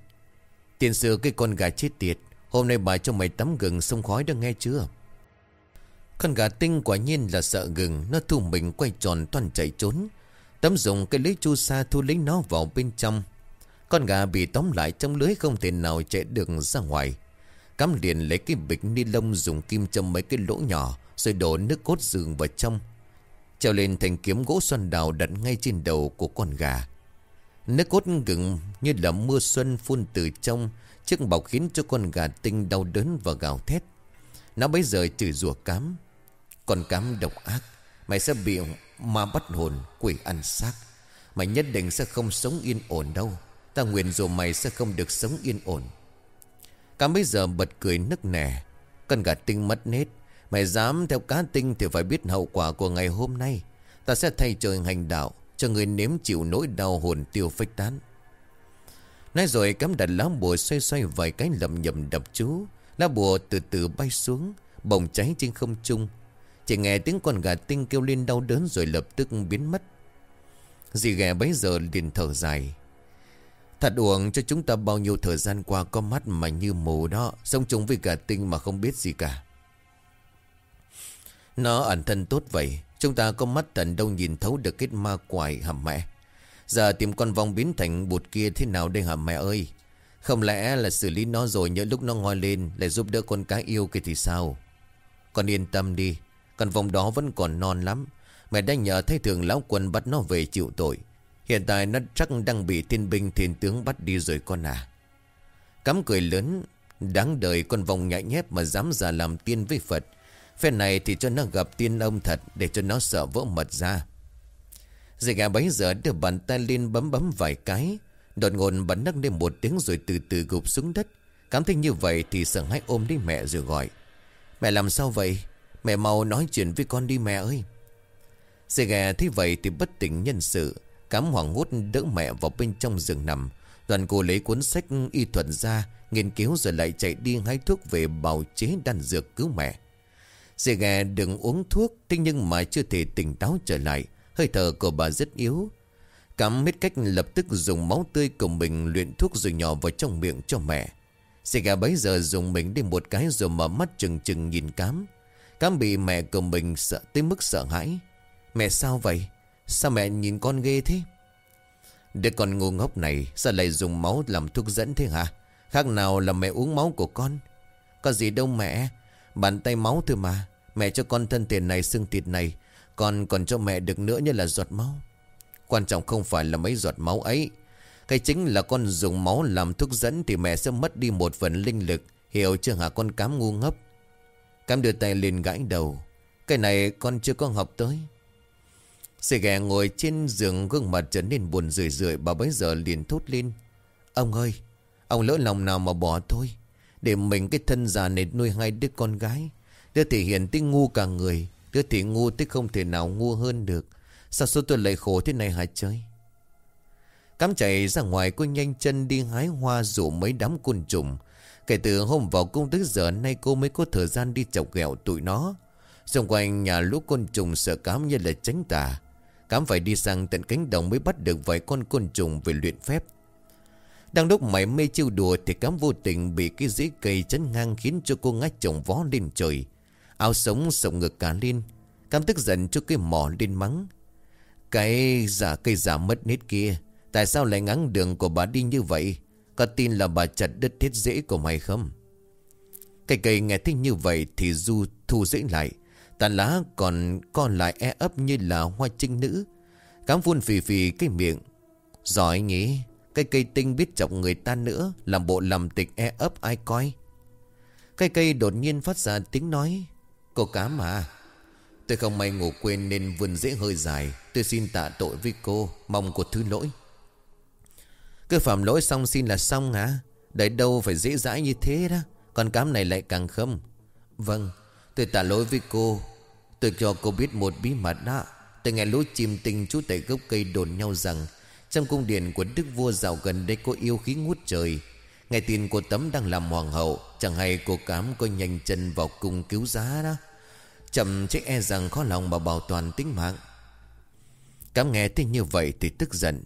Tiền sư, cái con gà chết tiệt, Hôm nay bà cho mày tắm gừng sông khói đã nghe chưa? Con gà tinh quả nhiên là sợ gừng, Nó thu mình quay tròn toàn chạy trốn. Tấm dùng cái lưới chu sa thu lấy nó vào bên trong. Con gà bị tóm lại trong lưới không thể nào chạy được ra ngoài. Cắm liền lấy cái bịch ni lông dùng kim châm mấy cái lỗ nhỏ, Rồi đổ nước cốt rừng vào trong. Treo lên thành kiếm gỗ xoăn đào đặt ngay trên đầu của con gà. Nước cốt gừng như là mưa xuân phun từ trong, Chiếc bọc khiến cho con gà tinh đau đớn và gào thét. Nó bấy giờ chửi rủa cám. Con cám độc ác, Mày sẽ bị ma bắt hồn, quỷ ăn xác. Mày nhất định sẽ không sống yên ổn đâu. Ta nguyện dù mày sẽ không được sống yên ổn. Cám bây giờ bật cười nức nẻ. Con gà tinh mất nết, Mày dám theo cá tinh thì phải biết hậu quả của ngày hôm nay. Ta sẽ thay trời hành đạo cho người nếm chịu nỗi đau hồn tiêu phách tán. Nói rồi cắm đặt lá bùa xoay xoay vài cái lầm nhầm đập chú. Lá bùa từ từ bay xuống, Bồng cháy trên không trung. Chỉ nghe tiếng con gà tinh kêu lên đau đớn rồi lập tức biến mất. Dì ghẻ bấy giờ liền thở dài. Thật uổng cho chúng ta bao nhiêu thời gian qua có mắt mà như mù đó, Sống chung với gà tinh mà không biết gì cả. Nó ẩn thân tốt vậy. Chúng ta có mắt tận đâu nhìn thấu được kết ma quài hầm mẹ? Giờ tìm con vong biến thành bụt kia thế nào đây hả mẹ ơi? Không lẽ là xử lý nó rồi nhớ lúc nó ngoi lên Lại giúp đỡ con cá yêu kia thì sao? Con yên tâm đi, Con vong đó vẫn còn non lắm. Mẹ đã nhờ thấy thường lão quân bắt nó về chịu tội. Hiện tại nó chắc đang bị thiên binh thiên tướng bắt đi rồi con à. Cắm cười lớn, Đáng đời con vòng nhạy nhép mà dám giả làm tiên với Phật phép này thì cho nó gặp tiên ông thật, Để cho nó sợ vỡ mật ra. Dì gà bấy giờ đưa bàn tay lên bấm bấm vài cái. Đột ngột bắn nắc lên một tiếng rồi từ từ gục xuống đất. Cảm thấy như vậy thì sợ hãi ôm đi mẹ rồi gọi. Mẹ làm sao vậy? Mẹ mau nói chuyện với con đi mẹ ơi. Dì gà thấy vậy thì bất tỉnh nhân sự. Cám hoảng hốt đỡ mẹ vào bên trong giường nằm. Đoàn cô lấy cuốn sách y thuật ra, Nghiên cứu rồi lại chạy đi hái thuốc về bào chế đan dược cứu mẹ. Dì ghè đừng uống thuốc, Thế nhưng mà chưa thể tỉnh táo trở lại. Hơi thở của bà rất yếu. Cắm hết cách lập tức dùng máu tươi của mình luyện thuốc rồi nhỏ vào trong miệng cho mẹ. Dì gà bấy giờ dùng mình đi một cái rồi mở mắt chừng chừng nhìn cám. Cám bị mẹ của mình sợ tới mức sợ hãi. Mẹ sao vậy? Sao mẹ nhìn con ghê thế? Đứa con ngu ngốc này, Sao lại dùng máu làm thuốc dẫn thế hả? Khác nào là mẹ uống máu của con. Có gì đâu mẹ. Bàn tay máu thôi mà. Mẹ cho con thân tiền này xương thịt này, Con còn cho mẹ được nữa như là giọt máu. Quan trọng không phải là mấy giọt máu ấy, Cái chính là con dùng máu làm thuốc dẫn Thì mẹ sẽ mất đi một phần linh lực. Hiểu chưa hả con cám ngu ngốc? Cám đưa tay lên gãi đầu. Cái này con chưa có học tới. Sì ghè ngồi trên giường gương mặt trở nên buồn rười rượi, Bà bấy giờ liền thốt lên. Ông ơi, Ông lỡ lòng nào mà bỏ thôi, Để mình cái thân già này nuôi hai đứa con gái. Đứa thể hiền tích ngu cả người Đứa thì ngu tích không thể nào ngu hơn được. Sao số tôi lại khổ thế này hả chơi cám chạy ra ngoài, cô nhanh chân đi hái hoa rủ mấy đám côn trùng. Kể từ hôm vào công tới giờ nay, cô mới có thời gian đi chọc ghẹo tụi nó. Xung quanh nhà lũ côn trùng sợ cám như là tránh tà. Cám phải đi sang tận cánh đồng mới bắt được vài con côn trùng về luyện phép. Đang lúc mày mê chiêu đùa thì cám vô tình bị cái dễ cây chấn ngang khiến cho cô ngã chồng vó lên trời. Áo sống sộng ngực cả lên Cam tức giận cho cái mỏ lên mắng. Cái giả cây giả mất hết kia, Tại sao lại ngắn đường của bà đi như vậy? Có tin là bà chặt đứt hết rễ của mày không? Cây cây nghe thích như vậy Thì Du thu rễ lại. Tàn lá còn còn lại e ấp như là hoa trinh nữ. Cám phun phì phì cái miệng. Giỏi nhỉ Cây cây tinh biết chọc người ta nữa, Làm bộ làm tịch e ấp ai coi. Cây cây đột nhiên phát ra tiếng nói. Cô cám mà. Tôi không may ngủ quên nên vườn dễ hơi dài. Tôi xin tạ tội với cô. Mong cô thứ lỗi. Cứ phạm lỗi xong xin là xong hả? Đấy đâu phải dễ dãi như thế đó. Con cám này lại càng không Vâng Tôi tạ lỗi với cô. Tôi cho cô biết một bí mật đó. Tôi nghe lũ chim tinh chú tại gốc cây đồn nhau rằng, Trong cung điện của đức vua dạo gần đây có yêu khí ngút trời. Nghe tin cô Tấm đang làm hoàng hậu, Chẳng hay cô Cám có nhanh chân vào cung cứu giá đó. Chậm chứ e rằng khó lòng mà bảo toàn tính mạng. Cám nghe tin như vậy thì tức giận.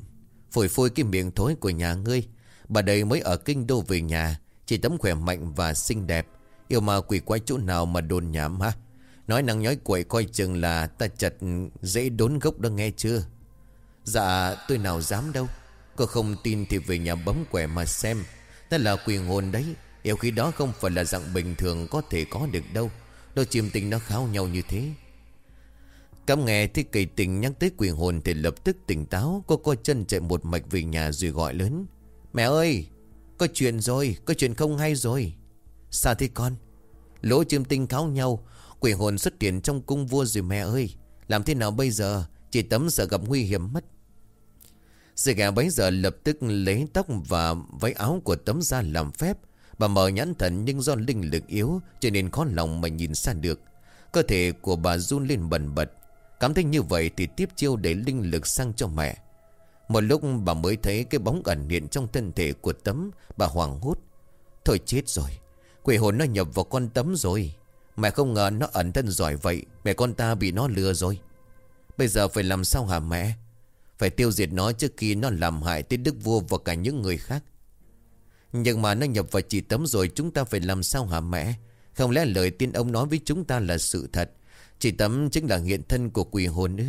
Phổi phôi cái miệng thối của nhà ngươi. Bà đây mới ở kinh đô về nhà, Chỉ tấm khỏe mạnh và xinh đẹp. Yêu mà quỷ quái chỗ nào mà đồn nhảm ha Nói năng nhói quậy coi chừng là ta chặt dễ đốn gốc đó nghe chưa? Dạ tôi nào dám đâu. Cô không tin thì về nhà bấm quẻ mà xem. Ta là quyền hồn đấy, Yêu khi đó không phải là dạng bình thường có thể có được đâu. Đôi chim tình nó kháo nhau như thế. Cám nghe thì kỳ tình nhắc tới quỷ hồn Thì lập tức tỉnh táo, Cô co chân chạy một mạch về nhà rồi gọi lớn. Mẹ ơi, Có chuyện rồi, Có chuyện không hay rồi? Sao thế con? Lỗ chim tinh kháo nhau, Quỷ hồn xuất hiện trong cung vua rồi mẹ ơi. Làm thế nào bây giờ? Chị tấm sợ gặp nguy hiểm mất. Sư gà bấy giờ lập tức lấy tóc và váy áo của tấm ra làm phép Bà mở nhãn thần nhưng do linh lực yếu, Cho nên khó lòng mà nhìn xa được. Cơ thể của bà run lên bần bật. Cảm thấy như vậy thì tiếp chiêu để linh lực sang cho mẹ. Một lúc bà mới thấy cái bóng ẩn hiện trong thân thể của tấm, Bà hoảng hốt. Thôi chết rồi, Quỷ hồn nó nhập vào con tấm rồi. Mẹ không ngờ nó ẩn thân giỏi vậy, Mẹ con ta bị nó lừa rồi. Bây giờ phải làm sao hả mẹ? Phải tiêu diệt nó trước khi nó làm hại tới đức vua và cả những người khác. Nhưng mà nó nhập vào chỉ tấm rồi Chúng ta phải làm sao hả mẹ? Không lẽ lời tiên ông nói với chúng ta là sự thật? Chỉ tấm chính là hiện thân của quỷ hồn nữa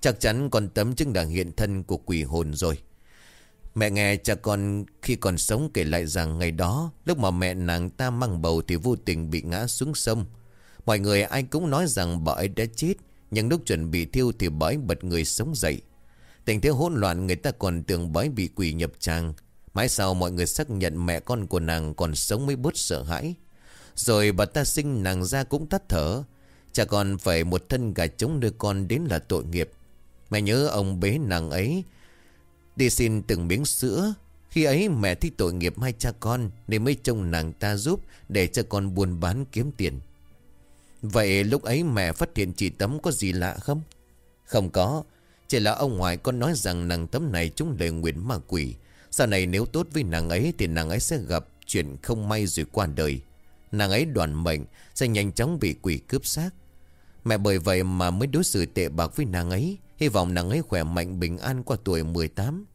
Chắc chắn con tấm chính là hiện thân của quỷ hồn rồi. Mẹ nghe cha con khi còn sống kể lại rằng ngày đó, Lúc mà mẹ nàng ta mang bầu thì vô tình bị ngã xuống sông. Mọi người ai cũng nói rằng bà ấy đã chết, Nhưng lúc chuẩn bị thiêu thì bà ấy bật người sống dậy. Tình thế hỗn loạn, người ta còn tưởng bà ấy bị quỷ nhập trang Mãi sau mọi người xác nhận mẹ con của nàng còn sống mới bớt sợ hãi. Rồi bà ta sinh nàng ra cũng tắt thở. Cha con phải một thân gà trống đưa con đến là tội nghiệp. Mẹ nhớ ông bế nàng ấy. Đi xin từng miếng sữa. Khi ấy mẹ thích tội nghiệp hai cha con Nên mới trông nàng ta giúp Để cho con buôn bán kiếm tiền. Vậy lúc ấy mẹ phát hiện chị Tấm có gì lạ không? Không có. Chỉ là ông ngoại con nói rằng nàng Tấm này chúng lời nguyện ma quỷ. Sau này nếu tốt với nàng ấy Thì nàng ấy sẽ gặp chuyện không may rồi qua đời. Nàng ấy đoàn mệnh, Sẽ nhanh chóng bị quỷ cướp xác. Mẹ bởi vậy mà mới đối xử tệ bạc với nàng ấy. Hy vọng nàng ấy khỏe mạnh, bình an qua tuổi 18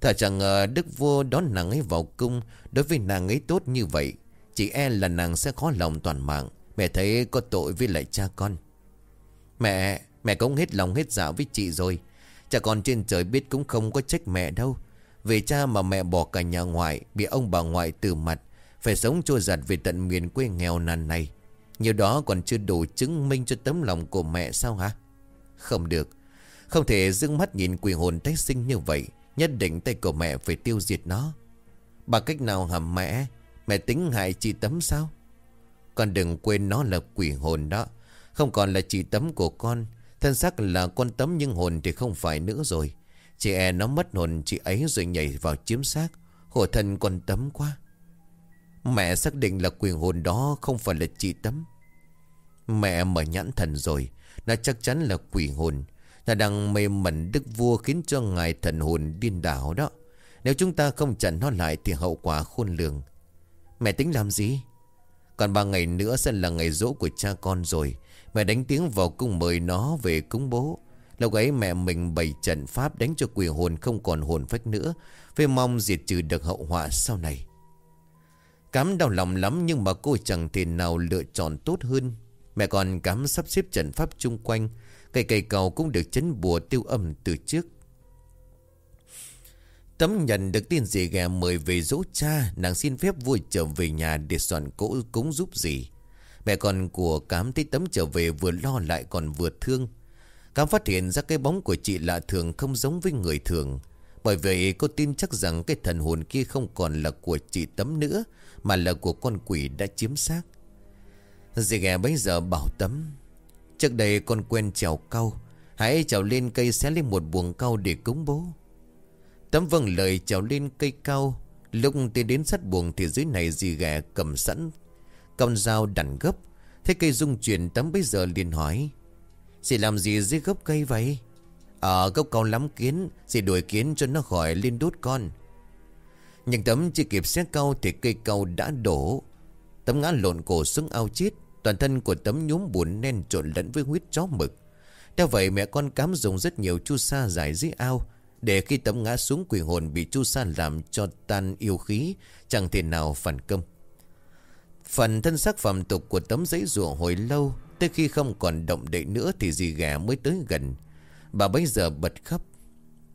Thà chẳng ngờ đức vua đón nàng ấy vào cung, Đối với nàng ấy tốt như vậy, Chỉ e là nàng sẽ khó lòng toàn mạng. Mẹ thấy có tội với lại cha con. Mẹ Mẹ cũng hết lòng hết dạ với chị rồi. Cha con trên trời biết cũng không có trách mẹ đâu về cha mà mẹ bỏ cả nhà ngoại Bị ông bà ngoại từ mặt, Phải sống trôi giặt về tận miền quê nghèo nàn này. Nhiều đó còn chưa đủ chứng minh cho tấm lòng của mẹ sao hả? Không được. Không thể dưng mắt nhìn quỷ hồn tái sinh như vậy, Nhất định tay của mẹ phải tiêu diệt nó. Bằng cách nào hả mẹ? Mẹ tính hại chị Tấm sao? Con đừng quên nó là quỷ hồn đó. Không còn là chị Tấm của con. Thân xác là con Tấm nhưng hồn thì không phải nữa rồi. Chị e nó mất hồn, chị ấy rồi nhảy vào chiếm xác Hổ thân con Tấm quá Mẹ xác định là quỷ hồn đó không phải là chị Tấm Mẹ mở nhãn thần rồi, Nó chắc chắn là quỷ hồn là đang mê mẩn đức vua khiến cho ngài thần hồn điên đảo đó. Nếu chúng ta không chặn nó lại thì hậu quả khôn lường. Mẹ tính làm gì? Còn ba ngày nữa sẽ là ngày rỗ của cha con rồi. Mẹ đánh tiếng vào cung mời nó về cúng bố. Lúc ấy mẹ mình bày trận pháp đánh cho quỷ hồn không còn hồn phách nữa. Với mong diệt trừ được hậu họa sau này. Cám đau lòng lắm nhưng mà cô chẳng thể nào lựa chọn tốt hơn. Mẹ còn cám sắp xếp trận pháp chung quanh. Cây cây cầu cũng được chấn bùa tiêu âm từ trước Tấm nhận được tin dì ghẻ mời về dỗ cha Nàng xin phép vui trở về nhà để soạn cỗ cúng giúp dì Mẹ con của Cám thấy Tấm trở về vừa lo lại còn vừa thương Cám phát hiện ra cái bóng của chị lạ thường không giống với người thường. Bởi vậy cô tin chắc rằng cái thần hồn kia không còn là của chị Tấm nữa, Mà là của con quỷ đã chiếm xác. Dì ghẻ bây giờ bảo Tấm, Trước đây con quen trèo cao Hãy trèo lên cây xé lên một buồng cao để cúng bố. Tấm vâng lời trèo lên cây cao Lúc tiến đến sát buồng thì dưới này dì ghẻ cầm sẵn Con dao đằn gấp. Thế cây rung chuyển, tấm bây giờ liền hỏi Dì làm gì dưới gốc cây vậy? Ở gốc cao lắm kiến Dì đuổi kiến cho nó khỏi lên đốt con. Nhưng tấm chưa kịp xét cao Thì cây cao đã đổ. Tấm ngã lộn cổ xuống ao chết, Toàn thân của tấm nhúm buồn nên trộn lẫn với huyết chó mực. Theo vậy, mẹ con cám dùng rất nhiều chu sa dài dưới ao, Để khi tấm ngã xuống quỷ hồn bị chu sa làm cho tan yêu khí, Chẳng thể nào phản công. Phần thân xác phạm tục của tấm giấy rùa hồi lâu Tới khi không còn động đậy nữa thì dì ghẻ mới tới gần. Bà bây giờ bật khóc.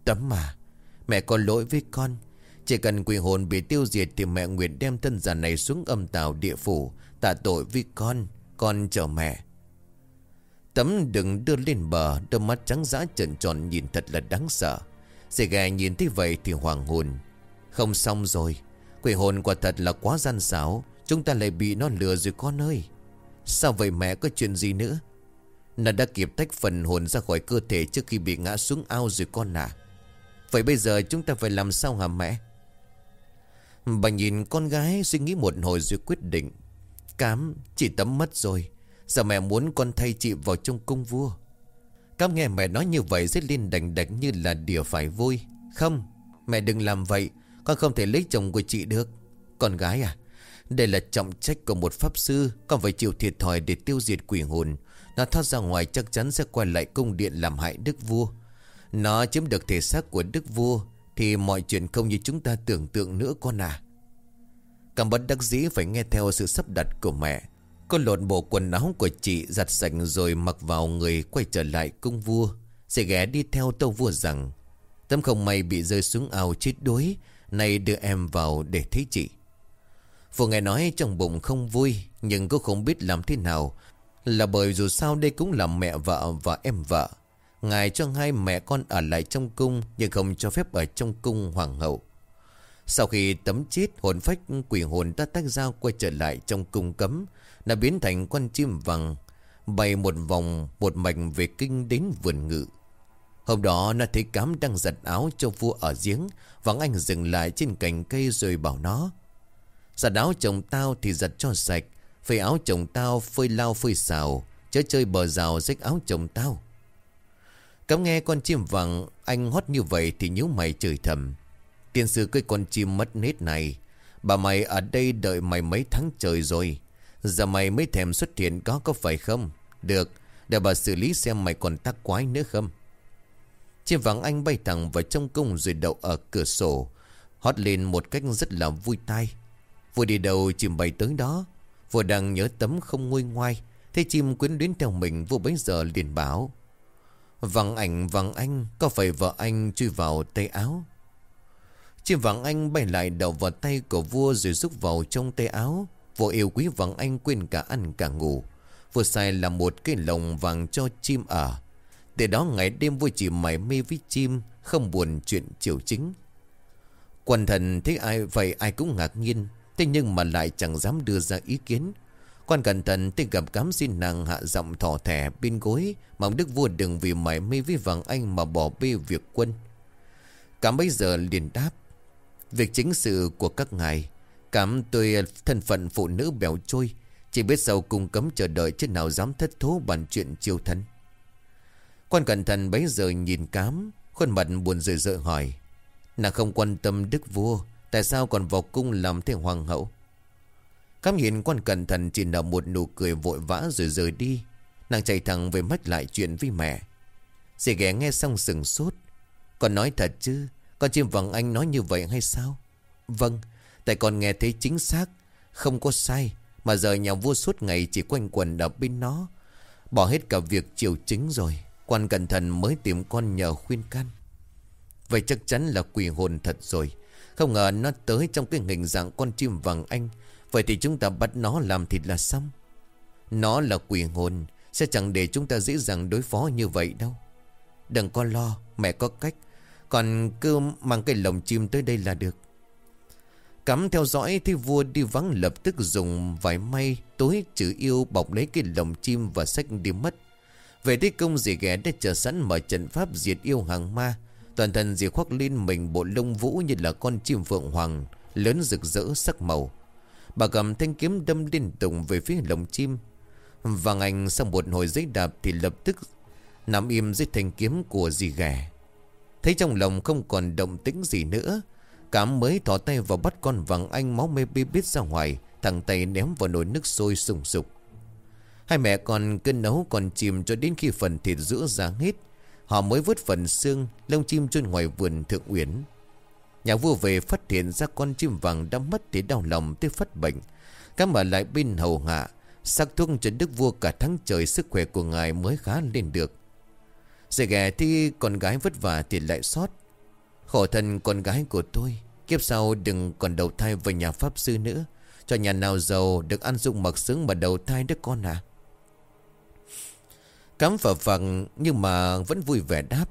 Tấm mà, Mẹ có lỗi với con. Chỉ cần quỷ hồn bị tiêu diệt Thì mẹ nguyện đem thân già này xuống âm tàu địa phủ, Tạ tội với con con chờ mẹ. Tấm đừng đưa lên bờ, Đôi mắt trắng dã trần tròn nhìn thật là đáng sợ. Dì gà nhìn thấy vậy thì hoàng hồn. Không xong rồi, Quỷ hồn quả thật là quá gian xảo, Chúng ta lại bị nó lừa rồi con ơi. Sao vậy mẹ có chuyện gì nữa? Nó đã kịp tách phần hồn ra khỏi cơ thể Trước khi bị ngã xuống ao rồi con à. Vậy bây giờ chúng ta phải làm sao hả mẹ? Bà nhìn con gái suy nghĩ một hồi rồi quyết định. Cám, Chị Tấm mất rồi. Giờ mẹ muốn con thay chị vào trong cung vua? Cám nghe mẹ nói như vậy Rất liên đành đạch như là đỉa phải vui Không, Mẹ đừng làm vậy. Con không thể lấy chồng của chị được. Con gái à đây là trọng trách của một pháp sư còn phải chịu thiệt thòi để tiêu diệt quỷ hồn. Nó thoát ra ngoài chắc chắn sẽ quay lại cung điện làm hại đức vua. Nó chiếm được thể xác của đức vua, Thì mọi chuyện không như chúng ta tưởng tượng nữa con à. Cảm bất đắc dĩ phải nghe theo sự sắp đặt của mẹ. Cô lột bộ quần áo của chị giặt sạch rồi mặc vào người quay trở lại cung vua. Sẽ ghé đi theo tâu vua rằng, Tấm không may bị rơi xuống ao chết đuối, Nay đưa em vào để thấy chị vừa nghe nói trong bụng không vui, Nhưng cô không biết làm thế nào. Là bởi dù sao đây cũng là mẹ vợ và em vợ. Ngài cho hai mẹ con ở lại trong cung, Nhưng không cho phép ở trong cung hoàng hậu. Sau khi tấm chết, hồn phách quỷ hồn ta tách ra quay trở lại trong cung cấm, Đã biến thành con chim vàng, Bay một vòng, một mạch về kinh đến vườn ngự. Hôm đó, nó thấy cám đang giật áo cho vua ở giếng, Vắng anh dừng lại trên cành cây rồi bảo nó Giặt áo chồng tao thì giặt cho sạch, Phơi áo chồng tao, phơi lao phơi xào, Chớ chơi bờ rào rách áo chồng tao. Cắm nghe con chim vàng, Anh hót như vậy thì nhíu mày chửi thầm. Tiên sư cái con chim mất nết này, Bà mày ở đây đợi mày mấy tháng trời rồi. Giờ mày mới thèm xuất hiện có có phải không? Được, Để bà xử lý xem mày còn tắc quái nữa không? Chim vàng anh bay thẳng vào trong cung rồi đậu ở cửa sổ, Hót lên một cách rất là vui tai. Vừa đi đầu chim bay tới đó. Vừa đang nhớ tấm không nguôi ngoai. Thấy chim quyến luyến theo mình Vô bấy giờ liền bảo, Vàng ảnh, vàng anh, Có phải vợ anh chui vào tay áo? Chim vàng anh bay lại đầu vào tay của vua Rồi rút vào trong tay áo. Vua yêu quý vàng anh quên cả ăn cả ngủ. Vua xài là một cái lồng vàng cho chim ở. Từ đó ngày đêm vua chỉ mải mê với chim, Không buồn chuyện triều chính. Quần thần thấy ai vậy ai cũng ngạc nhiên. Thế nhưng mà lại chẳng dám đưa ra ý kiến. Quan cẩn thận tới gặp cám xin nàng hạ giọng thỏ thẻ bên gối Mong đức vua đừng vì mải mê với vàng anh mà bỏ bê việc quân. Cám bây giờ liền đáp, Việc chính sự của các ngài, Cám tôi thân phận phụ nữ bèo trôi, Chỉ biết sau cung cấm chờ đợi chứ nào dám thất thố bàn chuyện chiêu thân Quan cẩn thận bấy giờ nhìn cám, Khuôn mặt buồn rười rợi hỏi, Nàng không quan tâm đức vua Tại sao còn vào cung làm thế hoàng hậu? Cám nhìn quan cẩn thận chỉ nở một nụ cười vội vã rồi rời đi. Nàng chạy thẳng về mất lại chuyện với mẹ. Dì ghé nghe xong sừng sốt. Con nói thật chứ, Con chim vàng anh nói như vậy hay sao? Vâng Tại con nghe thấy chính xác. Không có sai, Mà giờ nhà vua suốt ngày chỉ quanh quần ở bên nó. Bỏ hết cả việc triều chính rồi, Quan cẩn thận mới tìm con nhờ khuyên can. Vậy chắc chắn là quỷ hồn thật rồi. Không ngờ nó tới trong cái hình dạng con chim vàng anh. Vậy thì chúng ta bắt nó làm thịt là xong. Nó là quỷ hồn, Sẽ chẳng để chúng ta dễ dàng đối phó như vậy đâu. Đừng có lo, Mẹ có cách. Còn cứ mang cái lồng chim tới đây là được. Cắm theo dõi thì vua đi vắng lập tức dùng vải may tối chữ yêu bọc lấy cái lồng chim và sách đi mất. Về tới công dì ghé đã chờ sẵn mở trận pháp diệt yêu hàng ma. Toàn thân dì khoác lên mình bộ lông vũ như là con chim phượng hoàng, lớn rực rỡ sắc màu. Bà cầm thanh kiếm đâm liên tục về phía lồng chim. Vàng anh sau một hồi giấy đạp thì lập tức nằm im dưới thanh kiếm của dì ghẻ. Thấy trong lòng không còn động tĩnh gì nữa. Cám mới thỏ tay vào bắt con vàng anh máu mê bi bít ra ngoài. Thằng tay ném vào nồi nước sôi sùng sục. Hai mẹ con cứ nấu còn chìm cho đến khi phần thịt giữa ra hết. Họ mới vứt phần xương, lông chim trên ngoài vườn thượng uyển. Nhà vua về phát hiện ra con chim vàng đã mất thì đau lòng tới phát bệnh. Các mà lại bên hầu hạ, sắc thuốc cho đức vua cả tháng trời sức khỏe của ngài mới khá lên được. Rồi ghẻ thì con gái vất vả thì lại sót. Khổ thân con gái của tôi, kiếp sau đừng còn đầu thai về nhà pháp sư nữa. Cho nhà nào giàu được ăn dụng mặc sướng mà đầu thai đứa con à. Cám phở phẳng nhưng mà vẫn vui vẻ đáp.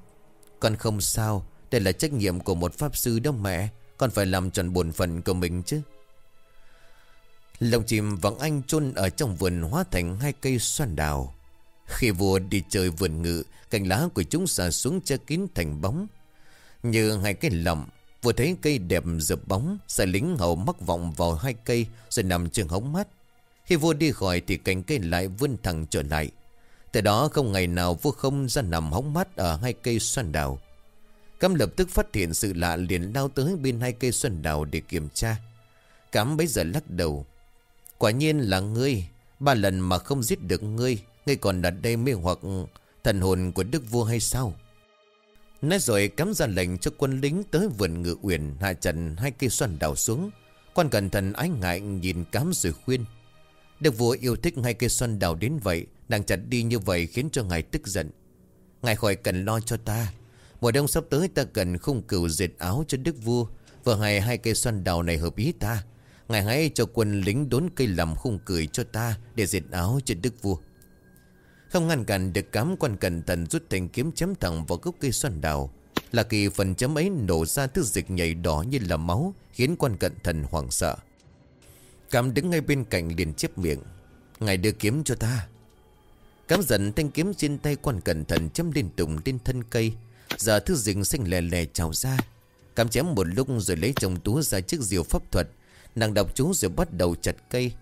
Con không sao, đây là trách nhiệm của một pháp sư đâu mẹ. Con phải làm tròn bổn phận của mình chứ. Lồng chim vắng anh chôn ở trong vườn hóa thành hai cây xoan đào. Khi vua đi chơi vườn ngự Cành lá của chúng xả xuống che kín thành bóng. Như hai cây lọng Vừa thấy cây đẹp dập bóng Sai lính hậu mắc vọng vào hai cây Rồi nằm trên hống mắt Khi vua đi khỏi thì cành cây lại vươn thẳng trở lại. Từ đó không ngày nào vua không ra nằm hóng mắt ở hai cây xoan đào Cam lập tức phát hiện sự lạ liền lao tới bên hai cây xoan đào để kiểm tra. Cám bấy giờ lắc đầu. Quả nhiên là ngươi. Ba lần mà không giết được ngươi. Ngươi còn đặt đây mê hoặc thần hồn của đức vua hay sao? Nói rồi cắm ra lệnh cho quân lính tới vườn ngự uyển hạ trần hai cây xoan đào xuống. Quan cẩn thận ái ngại nhìn cám rồi khuyên. Đức vua yêu thích hai cây xoan đào đến vậy, đang chặt đi như vậy khiến cho ngài tức giận. Ngài khỏi cần lo cho ta. Mùa đông sắp tới ta cần khung cửu diệt áo cho đức vua, Vừa ngày hai cây xoan đào này hợp ý ta. Ngài hãy cho quân lính đốn cây làm khung cười cho ta Để diệt áo cho đức vua. Không ngăn cản được cám quan cẩn thận rút thành kiếm chém thẳng vào gốc cây xoan đào, Là kỳ phần chấm ấy nổ ra thứ dịch nhảy đỏ như là máu, Khiến quan cẩn thận hoảng sợ. Cám đứng ngay bên cạnh liền chép miệng, Ngài đưa kiếm cho ta. Cám giận thanh kiếm trên tay quan cẩn thận chấm liên tục lên thân cây. Giờ thứ rình xanh lè lè trào ra. Cám chém một lúc rồi lấy chồng tú ra chiếc diều pháp thuật. Nàng đọc chú rồi bắt đầu chặt cây.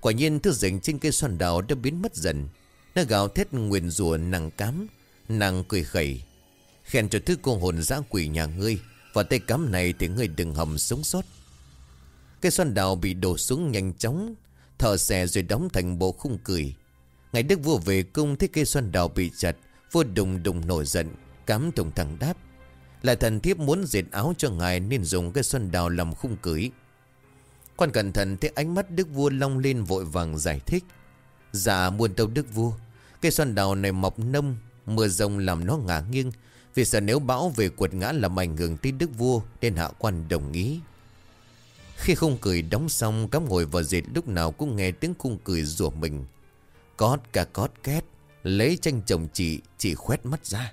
Quả nhiên thứ rình trên cây xoan đào đã biến mất dần. Nó gào thét nguyền rủa nàng cám, Nàng cười khẩy. Khen cho thứ cô hồn dã quỷ nhà ngươi Và tay cám này thì ngươi đừng hầm sống sót. Cây xoan đào bị đổ xuống nhanh chóng Thở xè rồi đóng thành bộ khung cười. Ngày đức vua về cung thấy cây xoan đào bị chặt, Vua đùng đùng nổi giận, Cám thùng thẳng đáp. Là thần thiếp muốn diệt áo cho ngài Nên dùng cây xoan đào làm khung cưới. Quan cẩn thận thấy ánh mắt đức vua long lên vội vàng giải thích. Dạ muôn tâu đức vua, Cây xoan đào này mọc nông, Mưa rồng làm nó ngả nghiêng. Vì sợ nếu bão về quật ngã làm ảnh hưởng tới đức vua Nên hạ quan đồng ý. Khi khung cười đóng xong, Cám ngồi vào dệt lúc nào cũng nghe tiếng khung cười rủa mình. Cót cả cót két, Lấy tranh chồng chị Chị khoét mắt ra.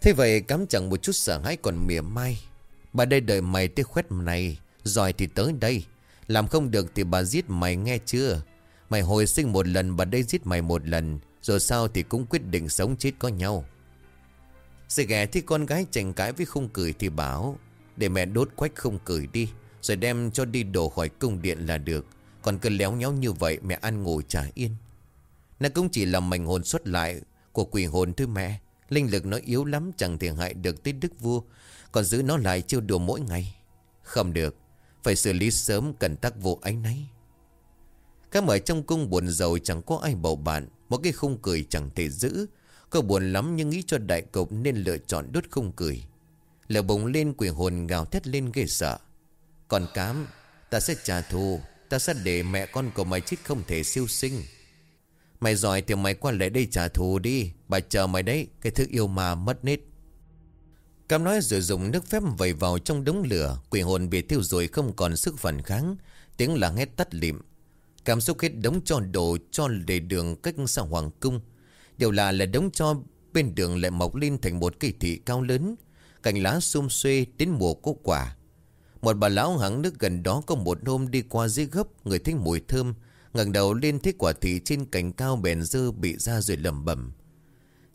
Thế vậy cắm chẳng một chút sợ hãi còn mỉa mai. Bà đây đợi mày tới khoét này Rồi thì tới đây. Làm không được thì bà giết mày nghe chưa? Mày hồi sinh một lần, bà đây giết mày một lần, Rồi sao thì cũng quyết định sống chết có nhau. Sự ghẻ thì con gái tranh cãi với không cười thì bảo, Để mẹ đốt quách không cười đi, Rồi đem cho đi đổ khỏi cung điện là được. Còn cứ léo nhéo như vậy mẹ ăn ngủ trả yên. Nó cũng chỉ là mảnh hồn xuất lại Của quỷ hồn thôi mẹ. Linh lực nó yếu lắm, chẳng thể hại được tới đức vua. Còn giữ nó lại chiêu đùa mỗi ngày. Không được, Phải xử lý sớm cần tắc vụ ánh nấy Các mời trong cung buồn giàu chẳng có ai bầu bạn. Một cái khung cười chẳng thể giữ. Cô buồn lắm nhưng nghĩ cho đại cục Nên lựa chọn đốt khung cười. Lửa bùng lên quỷ hồn gào thét lên ghê sợ. Còn cám, Ta sẽ trả thù. Ta sẽ để mẹ con của mày chết không thể siêu sinh. Mày giỏi thì mày qua lại đây trả thù đi. Bà chờ mày đấy, Cái thứ yêu mà mất nết Cam nói rồi dùng nước phép vẩy vào trong đống lửa. Quỷ hồn bị thiêu rồi không còn sức phản kháng. Tiếng là hét tắt lịm. Cảm xúc hết đống cho đổ cho để đường cách xa hoàng cung. Điều là là đống cho bên đường lại mọc lên thành một cây thị cao lớn. Cành lá xum xuê đến mùa có quả. Một bà lão hắng nước gần đó có một hôm đi qua dưới gấp Người thích mùi thơm, ngẩng đầu lên thấy quả thị trên cành cao bèn dư bị ra rồi lẩm bẩm.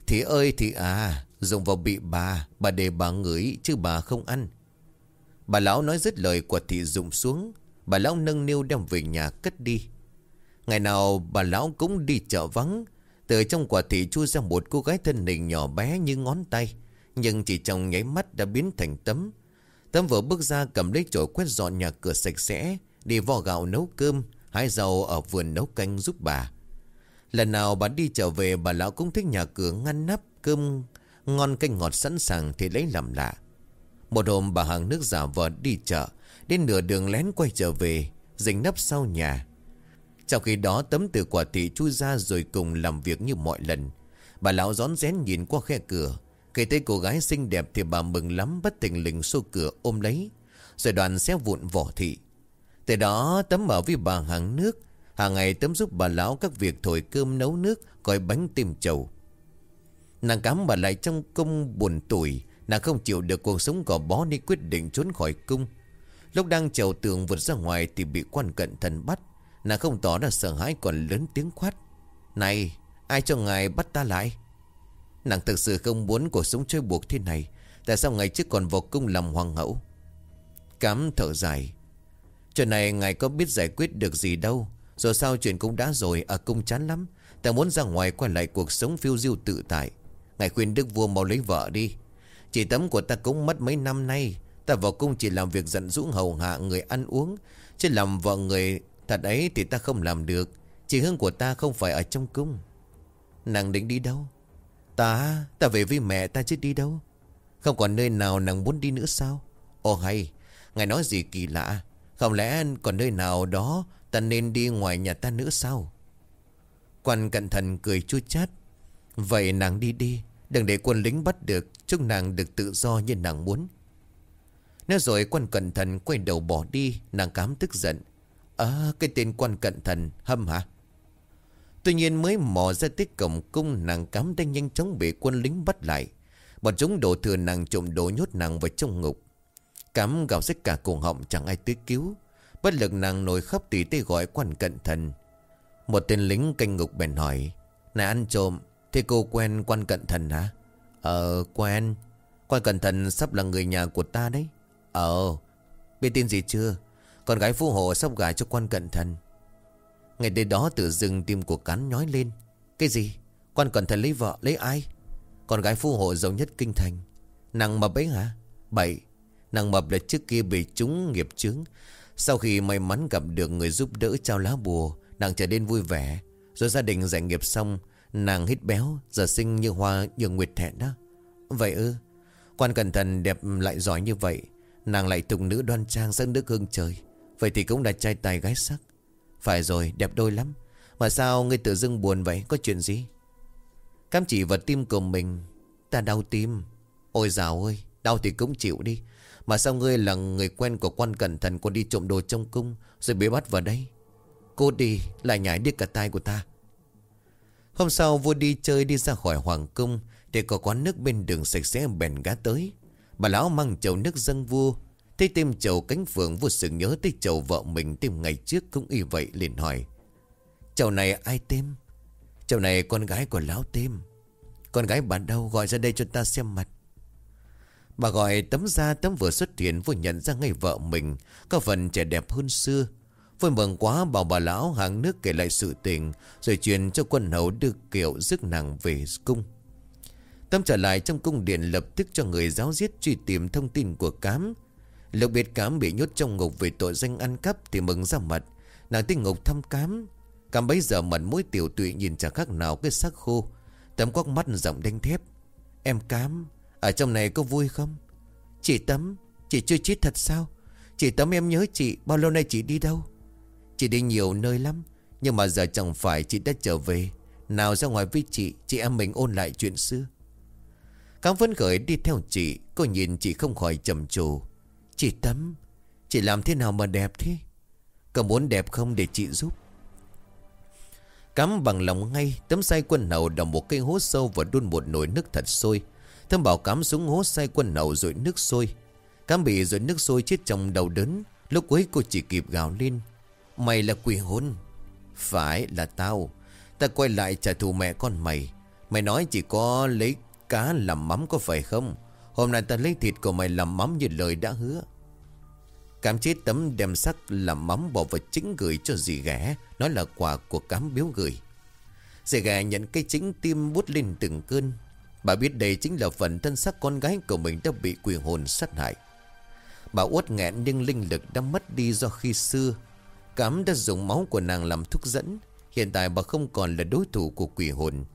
Thị ơi thị à Dùng vào bị bà Bà để bà ngửi chứ bà không ăn. Bà lão nói dứt lời, quả thị rụng xuống. Bà lão nâng niu đem về nhà cất đi. Ngày nào bà lão cũng đi chợ vắng, Từ trong quả thị chui ra một cô gái thân hình nhỏ bé như ngón tay, Nhưng chỉ trong nháy mắt đã biến thành tấm. Tấm vừa bước ra cầm lấy chổi quét dọn nhà cửa sạch sẽ Đi vò gạo nấu cơm Hái rau ở vườn nấu canh giúp bà. Lần nào bà đi trở về, bà lão cũng thích nhà cửa ngăn nắp, Cơm ngon canh ngọt sẵn sàng thì lấy làm lạ. Một hôm bà hàng nước giả vờ đi chợ, Đến nửa đường lén quay trở về Dình nấp sau nhà. Trong khi đó, tấm từ quả thị chui ra rồi cùng làm việc như mọi lần. Bà lão rón rén nhìn qua khe cửa khi thấy cô gái xinh đẹp thì bà mừng lắm, bất tình lình xô cửa ôm lấy. Rồi đoàn xé vụn vỏ thị. Từ đó, tấm ở với bà hàng nước. Hàng ngày tấm giúp bà lão các việc thổi cơm nấu nước, Coi bánh tim trầu Nàng cám bà lại trong cung buồn tuổi Nàng không chịu được cuộc sống gò bó Nên quyết định trốn khỏi cung. Lúc đang chầu tường vượt ra ngoài Thì bị quan cận thần bắt. Nàng không tỏ ra sợ hãi còn lớn tiếng quát. Này, ai cho ngài bắt ta lại? Nàng thực sự không muốn cuộc sống chơi buộc thế này. Tại sao ngày trước còn vào cung làm hoàng hậu? Cám thở dài. Chuyện này ngài có biết giải quyết được gì đâu. Rồi sao chuyện cũng đã rồi à Ở cung chán lắm. Ta muốn ra ngoài quay lại cuộc sống phiêu diêu tự tại. Ngài khuyên đức vua mau lấy vợ đi. Chỉ tấm của ta cũng mất mấy năm nay. Ta vào cung chỉ làm việc giận dũng hầu hạ người ăn uống. Chứ làm vợ người thật ấy thì ta không làm được. Chỉ hương của ta không phải ở trong cung. Nàng định đi đâu? Ta, ta về với mẹ ta chứ đi đâu? Không còn nơi nào nàng muốn đi nữa sao? Ồ hay Ngài nói gì kỳ lạ? Không lẽ còn nơi nào đó Ta nên đi ngoài nhà ta nữa sao? Quan cận thần cười chua chát. Vậy nàng đi đi Đừng để quân lính bắt được Chúc nàng được tự do như nàng muốn. Nói rồi quan cẩn thận quay đầu bỏ đi Nàng cám tức giận. À cái tên quan cẩn thận hâm hả? Tuy nhiên mới mò ra tới cổng cung, Nàng cám đang nhanh chóng bị quân lính bắt lại. Bọn chúng đổ thừa nàng trộm đổ nhốt nàng vào trong ngục. Cám gào xích cả cổ họng, chẳng ai tới cứu. Bất lực nàng nổi khắp tỉ tê gọi quan cận thần. Một tên lính canh ngục bèn hỏi, Này ăn trộm Thế cô quen quan cận thần hả? Ờ quen. Quan cận thần sắp là người nhà của ta đấy. Ờ Biết tin gì chưa? Con gái phú hộ sắp gả cho quan cận thần. Ngày đến đó tự dưng tim của cán nhói lên. Cái gì? Con cẩn thận lấy vợ, lấy ai? Con gái phú hộ giàu nhất kinh thành. Nàng mập ấy hả? Bảy. Nàng mập là trước kia bị trúng nghiệp chứng Sau khi may mắn gặp được người giúp đỡ trao lá bùa, Nàng trở nên vui vẻ. Rồi gia đình giải nghiệp xong, Nàng hít béo, Giờ sinh như hoa, như nguyệt thẹn đó. Vậy ư? Quan cẩn thận đẹp lại giỏi như vậy, Nàng lại tục nữ đoan trang dẫn nước hương trời. Vậy thì cũng là trai tài gái sắc. Phải rồi, đẹp đôi lắm. Mà sao ngươi tự dưng buồn vậy? Có chuyện gì? Cam chỉ vào tim của mình. Ta đau tim. Ôi dào ơi, Đau thì cũng chịu đi. Mà sao ngươi là người quen của quan cẩn thận Còn đi trộm đồ trong cung, Rồi bị bắt vào đây? Cô đi, lại nhảy điếc cả tai của ta. Hôm sau vua đi chơi đi ra khỏi hoàng cung Để có quán nước bên đường sạch sẽ bèn gá tới. Bà lão mang chầu nước dâng vua Thấy tim chầu cánh phượng vô sự nhớ tới chầu vợ mình tìm ngày trước cũng y vậy liền hỏi. Chầu này ai tên Chầu này con gái của lão tên Con gái bà đâu gọi ra đây cho ta xem mặt. Bà gọi tấm da tấm vừa xuất hiện vừa nhận ra ngay vợ mình. Có phần trẻ đẹp hơn xưa. Vui mừng quá bảo bà lão hàng nước kể lại sự tình, Rồi truyền cho quân hầu đưa kiệu rước nàng về cung. Tâm trở lại trong cung điện lập tức cho người giáo giết truy tìm thông tin của cám. Lục biệt cám bị nhốt trong ngục về tội danh ăn cắp thì mừng ra mặt. Nàng tinh ngục thăm cám Cám bấy giờ mặt mũi tiểu tụy nhìn chẳng khác nào cái xác khô. Tấm quắc mắt giọng đanh thép. Em cám, Ở trong này có vui không? Chị Tấm, Chị chưa chết thật sao? Chị Tấm em nhớ chị, Bao lâu nay chị đi đâu? Chị đi nhiều nơi lắm, Nhưng mà giờ chẳng phải chị đã trở về. Nào ra ngoài với chị Chị em mình ôn lại chuyện xưa. Cám phấn khởi đi theo chị, Cô nhìn chị không khỏi trầm trồ. Chị Tâm Chị làm thế nào mà đẹp thế? Có muốn đẹp không để chị giúp? Cắm bằng lòng ngay, Tấm say quân hậu đào một cây hố sâu Và đun một nồi nước thật sôi. Thơm bảo cắm xuống hố say quân hậu rồi nước sôi. Cắm bị rồi nước sôi chết trong đầu đớn. Lúc cuối cô chỉ kịp gào lên. Mày là quỷ hôn Phải là tao. Ta quay lại trả thù mẹ con mày. Mày nói chỉ có lấy cá làm mắm có phải không? Hôm nay ta lấy thịt của mày làm mắm như lời đã hứa. Cám chế tấm đem sắc làm mắm bỏ vào chính gửi cho dì ghẻ. Nói là quà của cám biếu gửi. Dì ghẻ nhận cây chính tim bút lên từng cơn. Bà biết đây chính là phần thân xác con gái của mình đã bị quỷ hồn sát hại. Bà uất nghẹn nhưng linh lực đã mất đi do khi xưa. Cám đã dùng máu của nàng làm thuốc dẫn. Hiện tại bà không còn là đối thủ của quỷ hồn.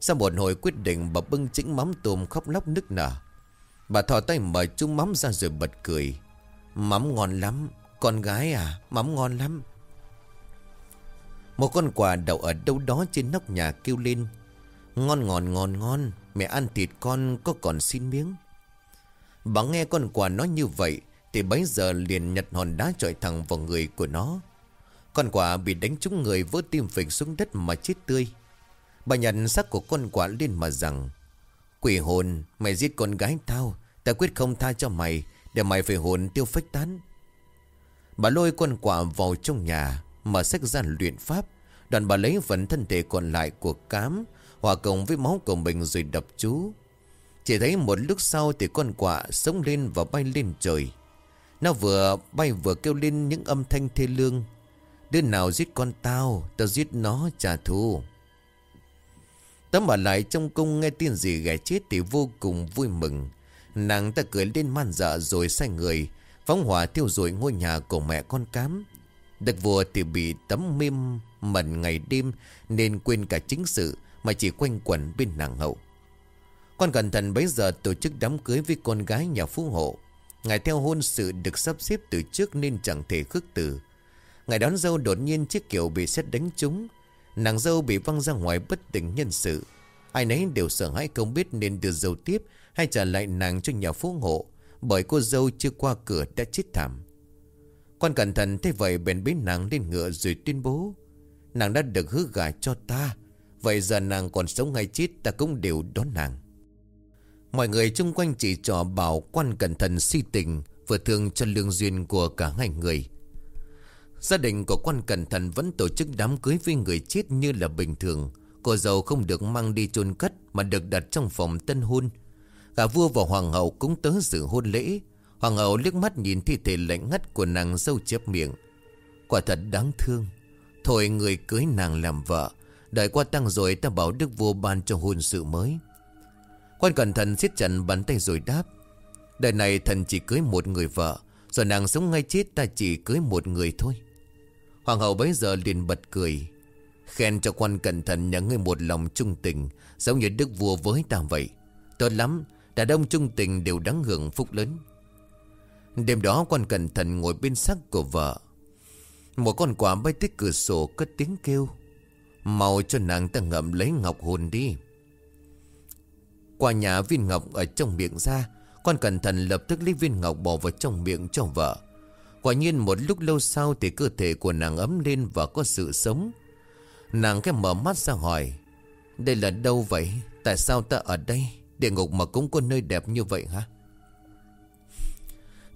Sau một hồi quyết định, bà bưng chỉnh mắm tôm khóc lóc nức nở. Bà thò tay mở chung mắm ra rồi bật cười. Mắm ngon lắm Con gái à mắm ngon lắm. Một con quà đậu ở đâu đó trên nóc nhà kêu lên. Ngon ngon ngon ngon Mẹ ăn thịt con có còn xin miếng. Bà nghe con quà nói như vậy Thì bấy giờ liền nhặt hòn đá trọi thẳng vào người của nó. Con quả bị đánh trúng người vỡ tim phịch xuống đất mà chết tươi. Bà nhận xác của con quả lên mà rằng Quỷ hồn, mày giết con gái tao Ta quyết không tha cho mày, Để mày phải hồn tiêu phách tán. Bà lôi con quả vào trong nhà, Mở sách ra luyện pháp. Đoàn bà lấy phần thân thể còn lại của cám, Hòa cộng với máu của mình rồi đập chú. Chỉ thấy một lúc sau Thì con quả sống lên và bay lên trời. Nó vừa bay vừa kêu lên những âm thanh thê lương. Đứa nào giết con tao Tao giết nó trả thù. Tấm ở lại trong cung nghe tin gì ghẻ chết thì vô cùng vui mừng. Nàng ta cười lên man dở rồi sai người, Phóng hỏa thiêu rụi ngôi nhà của mẹ con cám. Được vua thì bị tấm mim mẩn ngày đêm Nên quên cả chính sự Mà chỉ quanh quẩn bên nàng hậu. Con cẩn thận bấy giờ tổ chức đám cưới với con gái nhà phú hộ. Ngày theo hôn sự được sắp xếp từ trước nên chẳng thể khước từ. Ngày đón dâu đột nhiên chiếc kiệu bị xét đánh trúng. Nàng dâu bị văng ra ngoài bất tỉnh nhân sự. Ai nấy đều sợ hãi không biết nên đưa dâu tiếp hay trả lại nàng cho nhà phú hộ Bởi cô dâu chưa qua cửa đã chết thảm. Quan cẩn thận thế vậy bèn bế nàng lên ngựa rồi tuyên bố, Nàng đã được hứa gả cho ta, Vậy giờ nàng còn sống hay chết ta cũng đều đón nàng. Mọi người chung quanh chỉ trò bảo quan cẩn thận si tình, Vừa thương cho lương duyên của cả hai người. Gia đình của quan cẩn thận vẫn tổ chức đám cưới với người chết như là bình thường. Cô dâu không được mang đi chôn cất Mà được đặt trong phòng tân hôn. Cả vua và hoàng hậu cũng tới dự hôn lễ. Hoàng hậu liếc mắt nhìn thi thể lạnh ngắt của nàng dâu chép miệng. Quả thật đáng thương. Thôi người cưới nàng làm vợ. Đợi qua tăng rồi ta bảo đức vua ban cho hôn sự mới. Quan cẩn thận siết chặt bàn tay rồi đáp. Đời này thần chỉ cưới một người vợ. Rồi nàng sống ngay chết ta chỉ cưới một người thôi. Hoàng hậu bấy giờ liền bật cười. Khen cho quan cẩn thận nhà ngươi một lòng trung tình, Giống như đức vua với ta vậy. Tốt lắm Đàn đông trung tình đều đáng hưởng phúc lớn. Đêm đó quan cẩn thận ngồi bên sắc của vợ. Một con quả bay tới cửa sổ cất tiếng kêu. Mau cho nàng ta ngậm lấy ngọc hồn đi. Qua nhà viên ngọc ở trong miệng ra, Quan cẩn thận lập tức lấy viên ngọc bỏ vào trong miệng cho vợ. Quả nhiên một lúc lâu sau Thì cơ thể của nàng ấm lên và có sự sống. Nàng cái mở mắt ra hỏi, Đây là đâu vậy? Tại sao ta ở đây? Địa ngục mà cũng có nơi đẹp như vậy hả?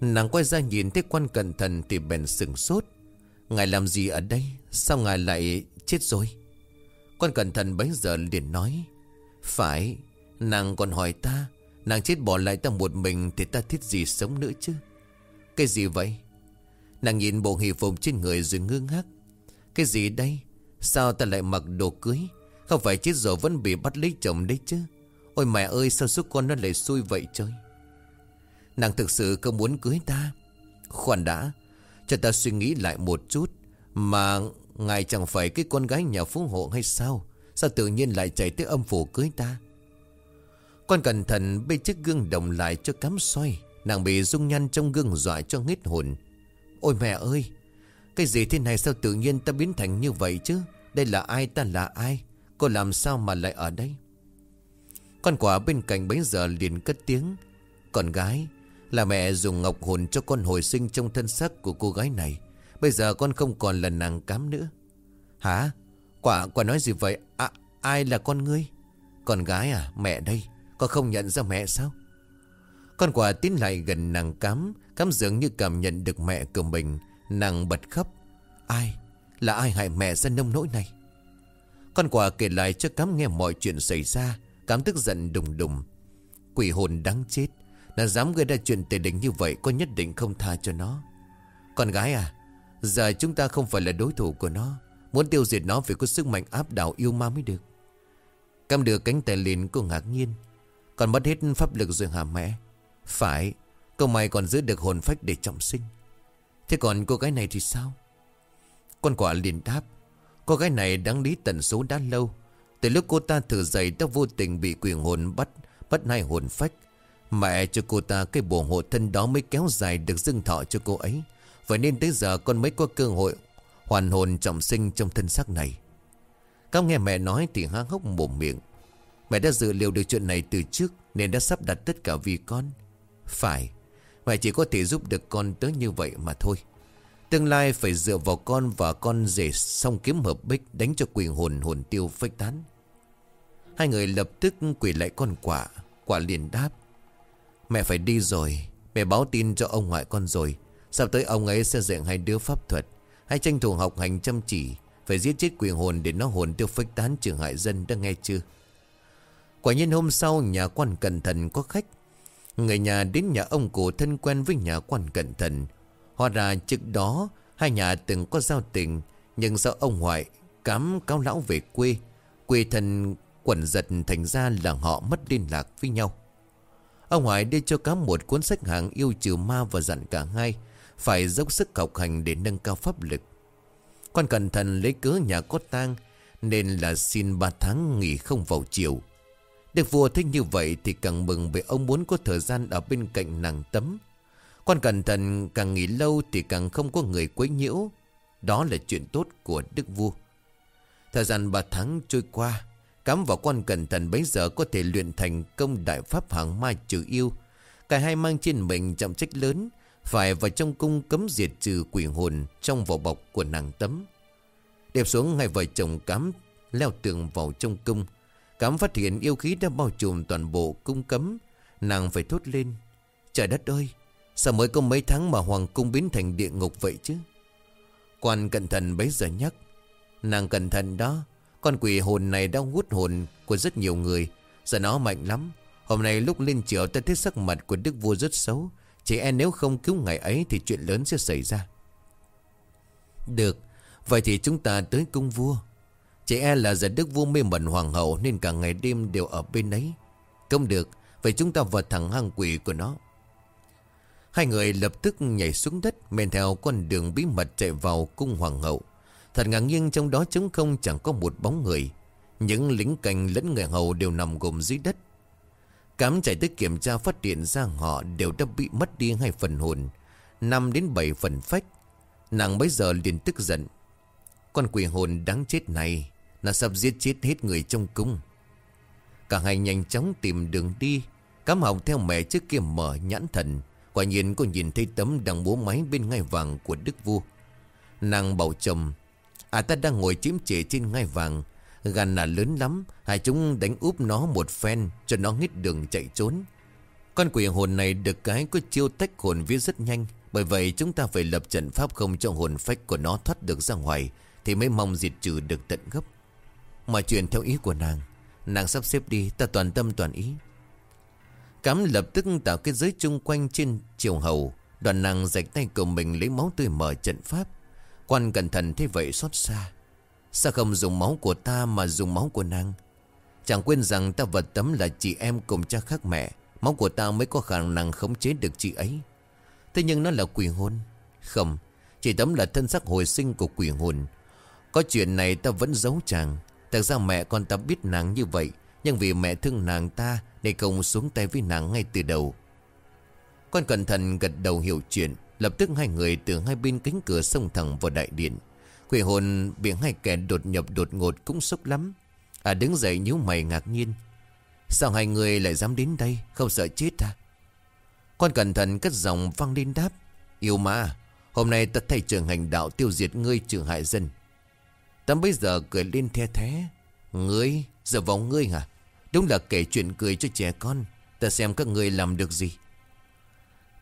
Nàng quay ra nhìn thấy quan cẩn thận Thì bèn sừng sốt. Ngài làm gì ở đây? Sao ngài lại chết rồi? Quan cẩn thận bấy giờ liền nói, Phải, Nàng còn hỏi ta, Nàng chết bỏ lại ta một mình Thì ta thích gì sống nữa chứ? Cái gì vậy? Nàng nhìn bộ hỷ phục trên người rồi ngư ngác. Cái gì đây? Sao ta lại mặc đồ cưới? Không phải chết rồi vẫn bị bắt lấy chồng đấy chứ? Ôi mẹ ơi, sao số con nó lại xui vậy chơi? Nàng thực sự không muốn cưới ta? Khoan đã, Cho ta suy nghĩ lại một chút. Mà ngài chẳng phải cái con gái nhà phú hộ hay sao? Sao tự nhiên lại chạy tới âm phủ cưới ta? Con cẩn thận bê chiếc gương đồng lại cho cắm xoay Nàng bị dung nhăn trong gương dọa cho nghít hồn. Ôi mẹ ơi, Cái gì thế này sao tự nhiên ta biến thành như vậy chứ? Đây là ai ta là ai? Cô làm sao mà lại ở đây? Con quả bên cạnh bấy giờ liền cất tiếng. Con gái, Là mẹ dùng ngọc hồn cho con hồi sinh trong thân xác của cô gái này. Bây giờ con không còn là nàng cám nữa. Hả? Quả quả nói gì vậy? À ai là con ngươi? Con gái à mẹ đây, Con không nhận ra mẹ sao? Con quả tiến lại gần nàng cám Cám dường như cảm nhận được mẹ của mình. Nàng bật khóc. Ai? Là ai hại mẹ ra nông nỗi này? Con quả kể lại cho cám nghe mọi chuyện xảy ra. Cám tức giận đùng đùng. Quỷ hồn đáng chết. Nó dám gây ra chuyện tệ định như vậy Con nhất định không tha cho nó. Con gái à Giờ chúng ta không phải là đối thủ của nó. Muốn tiêu diệt nó phải có sức mạnh áp đảo yêu ma mới được. Cam đưa cánh tay lên cô ngạc nhiên. Còn mất hết pháp lực rồi hả mẹ? Phải Câu mày còn giữ được hồn phách để trọng sinh. Thế còn cô gái này thì sao? Con quả liền đáp. Cô gái này đáng lý tần số đã lâu từ lúc cô ta thử dậy đã vô tình bị quyền hồn bắt Bắt hai hồn phách, Mẹ cho cô ta cái bùa hộ thân đó mới kéo dài được dưng thọ cho cô ấy. Vậy nên tới giờ con mới có cơ hội Hoàn hồn trọng sinh trong thân xác này. Cao nghe mẹ nói thì há hốc mồm miệng. Mẹ đã dự liệu được chuyện này từ trước Nên đã sắp đặt tất cả vì con. Phải, Mẹ chỉ có thể giúp được con tới như vậy mà thôi. Tương lai phải dựa vào con và con rể xong kiếm hợp bích Đánh cho quỷ hồn hồn tiêu phách tán. Hai người lập tức quỷ lại con quả Quả liền đáp, Mẹ phải đi rồi, Mẹ báo tin cho ông ngoại con rồi. Sắp tới ông ấy sẽ dạy hai đứa pháp thuật Hãy tranh thủ học hành chăm chỉ, Phải giết chết quỷ hồn để nó hồn tiêu phách tán trường hại dân đã nghe chưa? Quả nhiên hôm sau, nhà quan cẩn thận có khách. Người nhà đến nhà ông cụ thân quen với nhà quan cẩn thận. Hóa ra trước đó, Hai nhà từng có giao tình, Nhưng do ông ngoại cám cáo lão về quê Quê thân quẩn giật thành ra là họ mất liên lạc với nhau. Ông ngoại đưa cho cám một cuốn sách hàng yêu trừ ma và dặn cả hai Phải dốc sức học hành để nâng cao pháp lực. Con cẩn thận lấy cớ nhà có tang, Nên là xin ba tháng nghỉ không vào chiều Được vua thích như vậy thì càng mừng Vì ông muốn có thời gian ở bên cạnh nàng tấm. Quan cẩn thận, càng nghỉ lâu Thì càng không có người quấy nhiễu. Đó là chuyện tốt của đức vua. Thời gian ba tháng trôi qua Cắm vào quan cẩn thận bấy giờ có thể luyện thành công đại pháp hàng ma trừ yêu. Cả hai mang trên mình trọng trách lớn, Phải vào trong cung cấm diệt trừ quỷ hồn Trong vỏ bọc của nàng tấm. Đẹp xuống ngay vợ chồng cắm Leo tường vào trong cung. Cám phát hiện yêu khí đã bao trùm toàn bộ cung cấm, Nàng phải thốt lên, Trời đất ơi Sao mới có mấy tháng mà hoàng cung biến thành địa ngục vậy chứ? Quan cẩn thận bấy giờ nhắc, Nàng cẩn thận đó, Con quỷ hồn này đã hút hồn của rất nhiều người, Giờ nó mạnh lắm. Hôm nay lúc lên triều ta thấy sắc mặt của đức vua rất xấu, Chỉ e nếu không cứu ngày ấy Thì chuyện lớn sẽ xảy ra. Được, Vậy thì chúng ta tới cung vua. Chỉ e là giờ đức vua mê mẩn hoàng hậu Nên cả ngày đêm đều ở bên ấy. Không được, Vậy chúng ta vào thẳng hang quỷ của nó. Hai người lập tức nhảy xuống đất, Men theo con đường bí mật chạy vào cung hoàng hậu. Thật ngạc nhiên trong đó trống không chẳng có một bóng người. Những lính canh lẫn người hầu đều nằm gồm dưới đất. Cám chạy tới kiểm tra phát hiện ra họ đều đã bị mất đi hai phần hồn, năm đến bảy phần phách. Nàng bấy giờ liền tức giận. Con quỷ hồn đáng chết này, Là sắp giết chết hết người trong cung. Cả hai nhanh chóng tìm đường đi. Cám học theo mẹ trước kia mở nhãn thần. Quả nhiên cô nhìn thấy tấm đang bố máy bên ngai vàng của đức vua. Nàng bảo chồng À ta đang ngồi chiếm trễ trên ngai vàng. Gan là lớn lắm, Hai chúng đánh úp nó một phen Cho nó nghít đường chạy trốn. Con quỷ hồn này được cái có chiêu tách hồn viết rất nhanh. Bởi vậy chúng ta phải lập trận pháp không cho hồn phách của nó thoát được ra ngoài, Thì mới mong diệt trừ được tận gốc. Mà chuyện theo ý của nàng. Nàng sắp xếp đi, ta toàn tâm toàn ý. Cám lập tức tạo cái giới chung quanh trên chiều hầu. Đoàn nàng rạch tay của mình lấy máu tươi mở trận pháp. Quan cẩn thận thế vậy xót xa. Sao không dùng máu của ta mà dùng máu của nàng? Chẳng quên rằng ta vật tấm là chị em cùng cha khác mẹ. Máu của ta mới có khả năng khống chế được chị ấy. Thế nhưng nó là quỷ hồn. Không Chị tấm là thân xác hồi sinh của quỷ hồn. Có chuyện này ta vẫn giấu chàng. Thật ra mẹ con ta biết nàng như vậy, Nhưng vì mẹ thương nàng ta để công xuống tay với nàng ngay từ đầu. Con cẩn thận gật đầu hiểu chuyện. Lập tức hai người từ hai bên cánh cửa xông thẳng vào đại điện. Quỷ hồn bị hai kẻ đột nhập đột ngột cũng sốc lắm. À đứng dậy nhíu mày ngạc nhiên. Sao hai người lại dám đến đây? Không sợ chết à? Con cẩn thận cất giọng vang lên đáp. Yêu ma, Hôm nay ta thay trường hành đạo tiêu diệt ngươi trừ hại dân. Tấm bây giờ cười lên the thế Ngươi? Giờ vào ngươi hả? Đúng là kể chuyện cười cho trẻ con. Ta xem các ngươi làm được gì.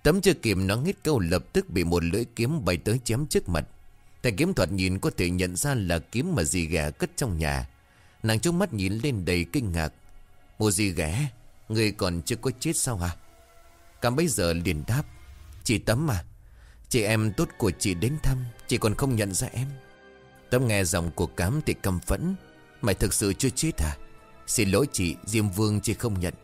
Tấm chưa kịp nói hết câu lập tức bị một lưỡi kiếm bay tới chém trước mặt. Thầy kiếm thuật nhìn có thể nhận ra là kiếm mà dì ghẻ cất trong nhà. Nàng trông mắt nhìn lên đầy kinh ngạc. Một dì ghẻ, Người còn chưa có chết sao hả? Cảm bây giờ liền đáp. Chị Tấm à Chị em tốt của chị đến thăm, Chị còn không nhận ra em. Tấm nghe giọng của cám thì cầm phẫn. Mày thực sự chưa chết à? Xin lỗi chị Diêm Vương chị không nhận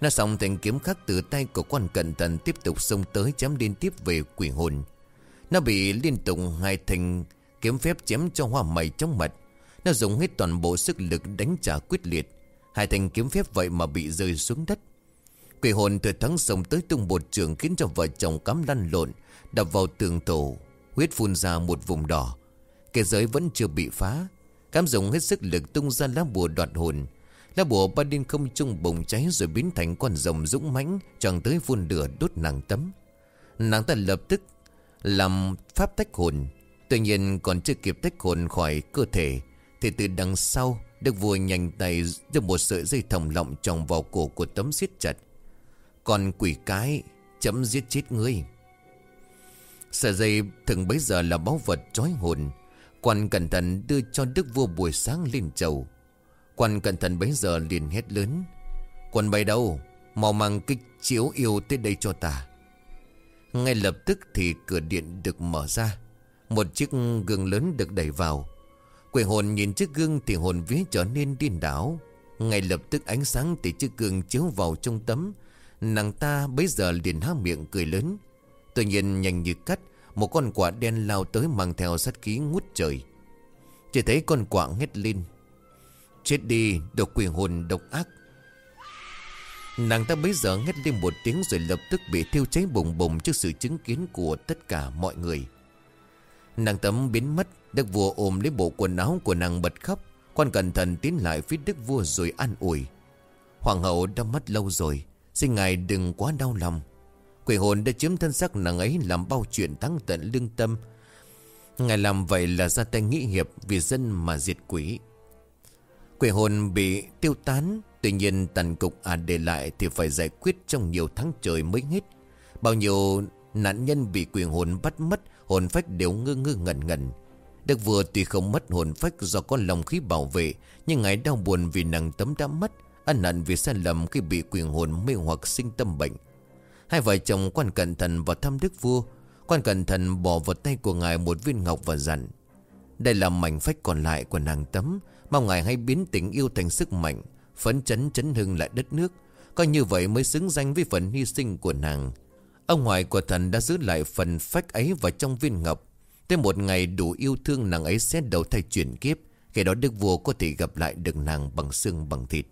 Nó xong thành kiếm khắc từ tay của quan cẩn thận Tiếp tục xông tới chém liên tiếp về quỷ hồn nó bị liên tục hai thành kiếm phép chém cho hoa mày trong mặt. Nó dùng hết toàn bộ sức lực đánh trả quyết liệt. Hai thành kiếm phép vậy mà bị rơi xuống đất. Quỷ hồn từ thắng sông tới tung bột trường khiến cho vợ chồng cắm lăn lộn, đập vào tường tổ, huyết phun ra một vùng đỏ. Cái giới vẫn chưa bị phá. Cám dùng hết sức lực tung ra lá bùa đoạt hồn. Lá bùa ba đêm không trung bùng cháy rồi biến thành con rồng dũng mãnh chẳng tới phun lửa đốt nàng tấm. Nàng ta lập tức làm pháp tách hồn Tuy nhiên còn chưa kịp tách hồn khỏi cơ thể, Thì từ đằng sau, Đức vua nhanh tay đưa một sợi dây thòng lọng tròng vào cổ của tấm siết chặt Còn quỷ cái Chấm giết chết ngươi Sợi dây thường bấy giờ là báu vật trói hồn Quan cẩn thận đưa cho đức vua buổi sáng lên chầu Quan cẩn thận bấy giờ liền hét lớn, Quân bay đâu? Mau mang kích chiếu yêu tới đây cho ta. Ngay lập tức thì cửa điện được mở ra. Một chiếc gương lớn được đẩy vào. Quỷ hồn nhìn chiếc gương thì hồn vía trở nên điên đảo. Ngay lập tức ánh sáng từ chiếc gương chiếu vào trong tấm. Nàng ta bấy giờ liền há miệng cười lớn. Tuy nhiên nhanh như cắt một con quả đen lao tới mang theo sát khí ngút trời Chỉ thấy con quả hét lên Chết đi độc quỷ hồn độc ác Nàng ta bấy giờ hét lên một tiếng rồi lập tức bị thiêu cháy bùng bùng trước sự chứng kiến của tất cả mọi người. Nàng tấm biến mất, đức vua ôm lấy bộ quần áo của nàng bật khóc. Quan cẩn thận tiến lại phía đức vua rồi an ủi Hoàng hậu đã mất lâu rồi Xin ngài đừng quá đau lòng Quỷ hồn đã chiếm thân xác nàng ấy Làm bao chuyện thắng tận lương tâm. Ngài làm vậy là ra tay nghĩ hiệp Vì dân mà diệt quỷ. Quỷ hồn bị tiêu tán, Tuy nhiên tàn cục à để lại Thì phải giải quyết trong nhiều tháng trời mới hết. Bao nhiêu nạn nhân bị quỷ hồn bắt mất, Hồn phách đều ngơ ngơ ngẩn ngẩn. Đức vừa tuy không mất hồn phách Do có lòng khí bảo vệ, Nhưng ngài đau buồn vì nàng tấm đã mất Ân hận vì sai lầm khi bị quỷ hồn mê hoặc sinh tâm bệnh. Hai vợ chồng quan cẩn thận vào thăm đức vua, Quan cẩn thận bỏ vào tay của ngài một viên ngọc và dặn, Đây là mảnh phách còn lại của nàng tấm, Mong ngài hãy biến tình yêu thành sức mạnh, Phấn chấn chấn hưng lại đất nước. Coi như vậy mới xứng danh với phần hy sinh của nàng. Ông ngoại của thần đã giữ lại phần phách ấy vào trong viên ngọc. Tới một ngày đủ yêu thương, nàng ấy sẽ đầu thay chuyển kiếp. Khi đó đức vua có thể gặp lại được nàng bằng xương bằng thịt.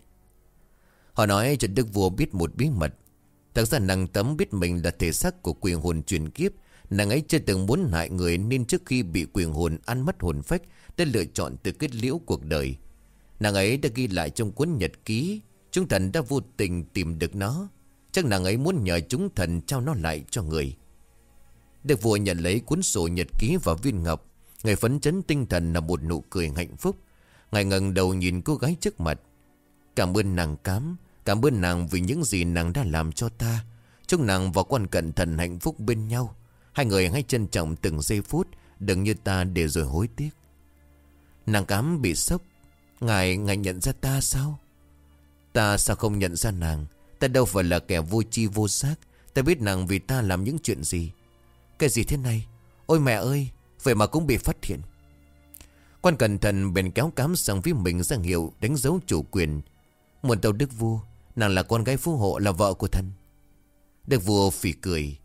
Họ nói cho đức vua biết một bí mật. Thật ra nàng tấm biết mình là thể xác của quyền hồn chuyển kiếp. Nàng ấy chưa từng muốn hại người Nên trước khi bị quyền hồn ăn mất hồn phách, Đã lựa chọn từ kết liễu cuộc đời. Nàng ấy đã ghi lại trong cuốn nhật ký. Chúng thần đã vô tình tìm được nó. Chắc nàng ấy muốn nhờ chúng thần trao nó lại cho người. Được vua nhận lấy cuốn sổ nhật ký và viên ngọc. Người phấn chấn tinh thần là một nụ cười hạnh phúc. Ngài ngẩng đầu nhìn cô gái trước mặt. Cảm ơn nàng cám. Cảm ơn nàng vì những gì nàng đã làm cho ta. Chúc nàng và quan cận thần hạnh phúc bên nhau. Hai người hãy trân trọng từng giây phút Đừng như ta để rồi hối tiếc. Nàng cám bị sốc. Ngài, ngài nhận ra ta sao? Ta sao không nhận ra nàng? Ta đâu phải là kẻ vô chi vô giác. Ta biết nàng vì ta làm những chuyện gì. Cái gì thế này? Ôi mẹ ơi Vậy mà cũng bị phát hiện. Quan cẩn thận bèn kéo cám sang phía mình ra hiệu Đánh dấu chủ quyền. Muôn tàu đức vua Nàng là con gái phú hộ, là vợ của thần. Đức vua phỉ cười.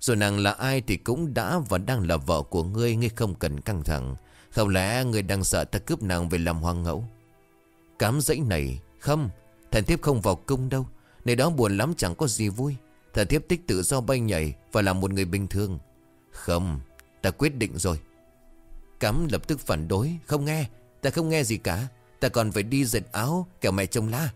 Rồi nàng là ai thì cũng đã và đang là vợ của ngươi Ngươi không cần căng thẳng. Không lẽ ngươi đang sợ ta cướp nàng về làm hoàng ngẫu? Cám dãy này, Không, Thần thiếp không vào cung đâu. Nơi đó buồn lắm, chẳng có gì vui. Thần thiếp thích tự do bay nhảy Và là một người bình thường. Không, Ta quyết định rồi. Cám lập tức phản đối, Không nghe, Ta không nghe gì cả. Ta còn phải đi giật áo Kẻo mẹ trông la.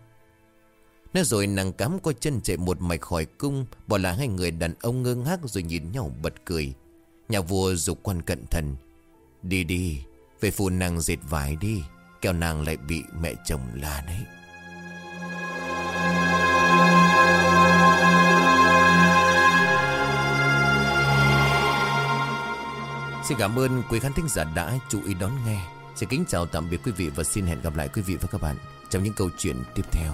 Nói rồi nàng cắm qua chân chạy một mạch khỏi cung Bỏ lại hai người đàn ông ngơ ngác Rồi nhìn nhau bật cười. Nhà vua dục quan cận thần Đi đi, Về phụ nàng dệt vải đi, Kẻo nàng lại bị mẹ chồng la đấy. Xin cảm ơn quý khán thính giả đã chú ý đón nghe. Xin kính chào tạm biệt quý vị và xin hẹn gặp lại quý vị và các bạn trong những câu chuyện tiếp theo.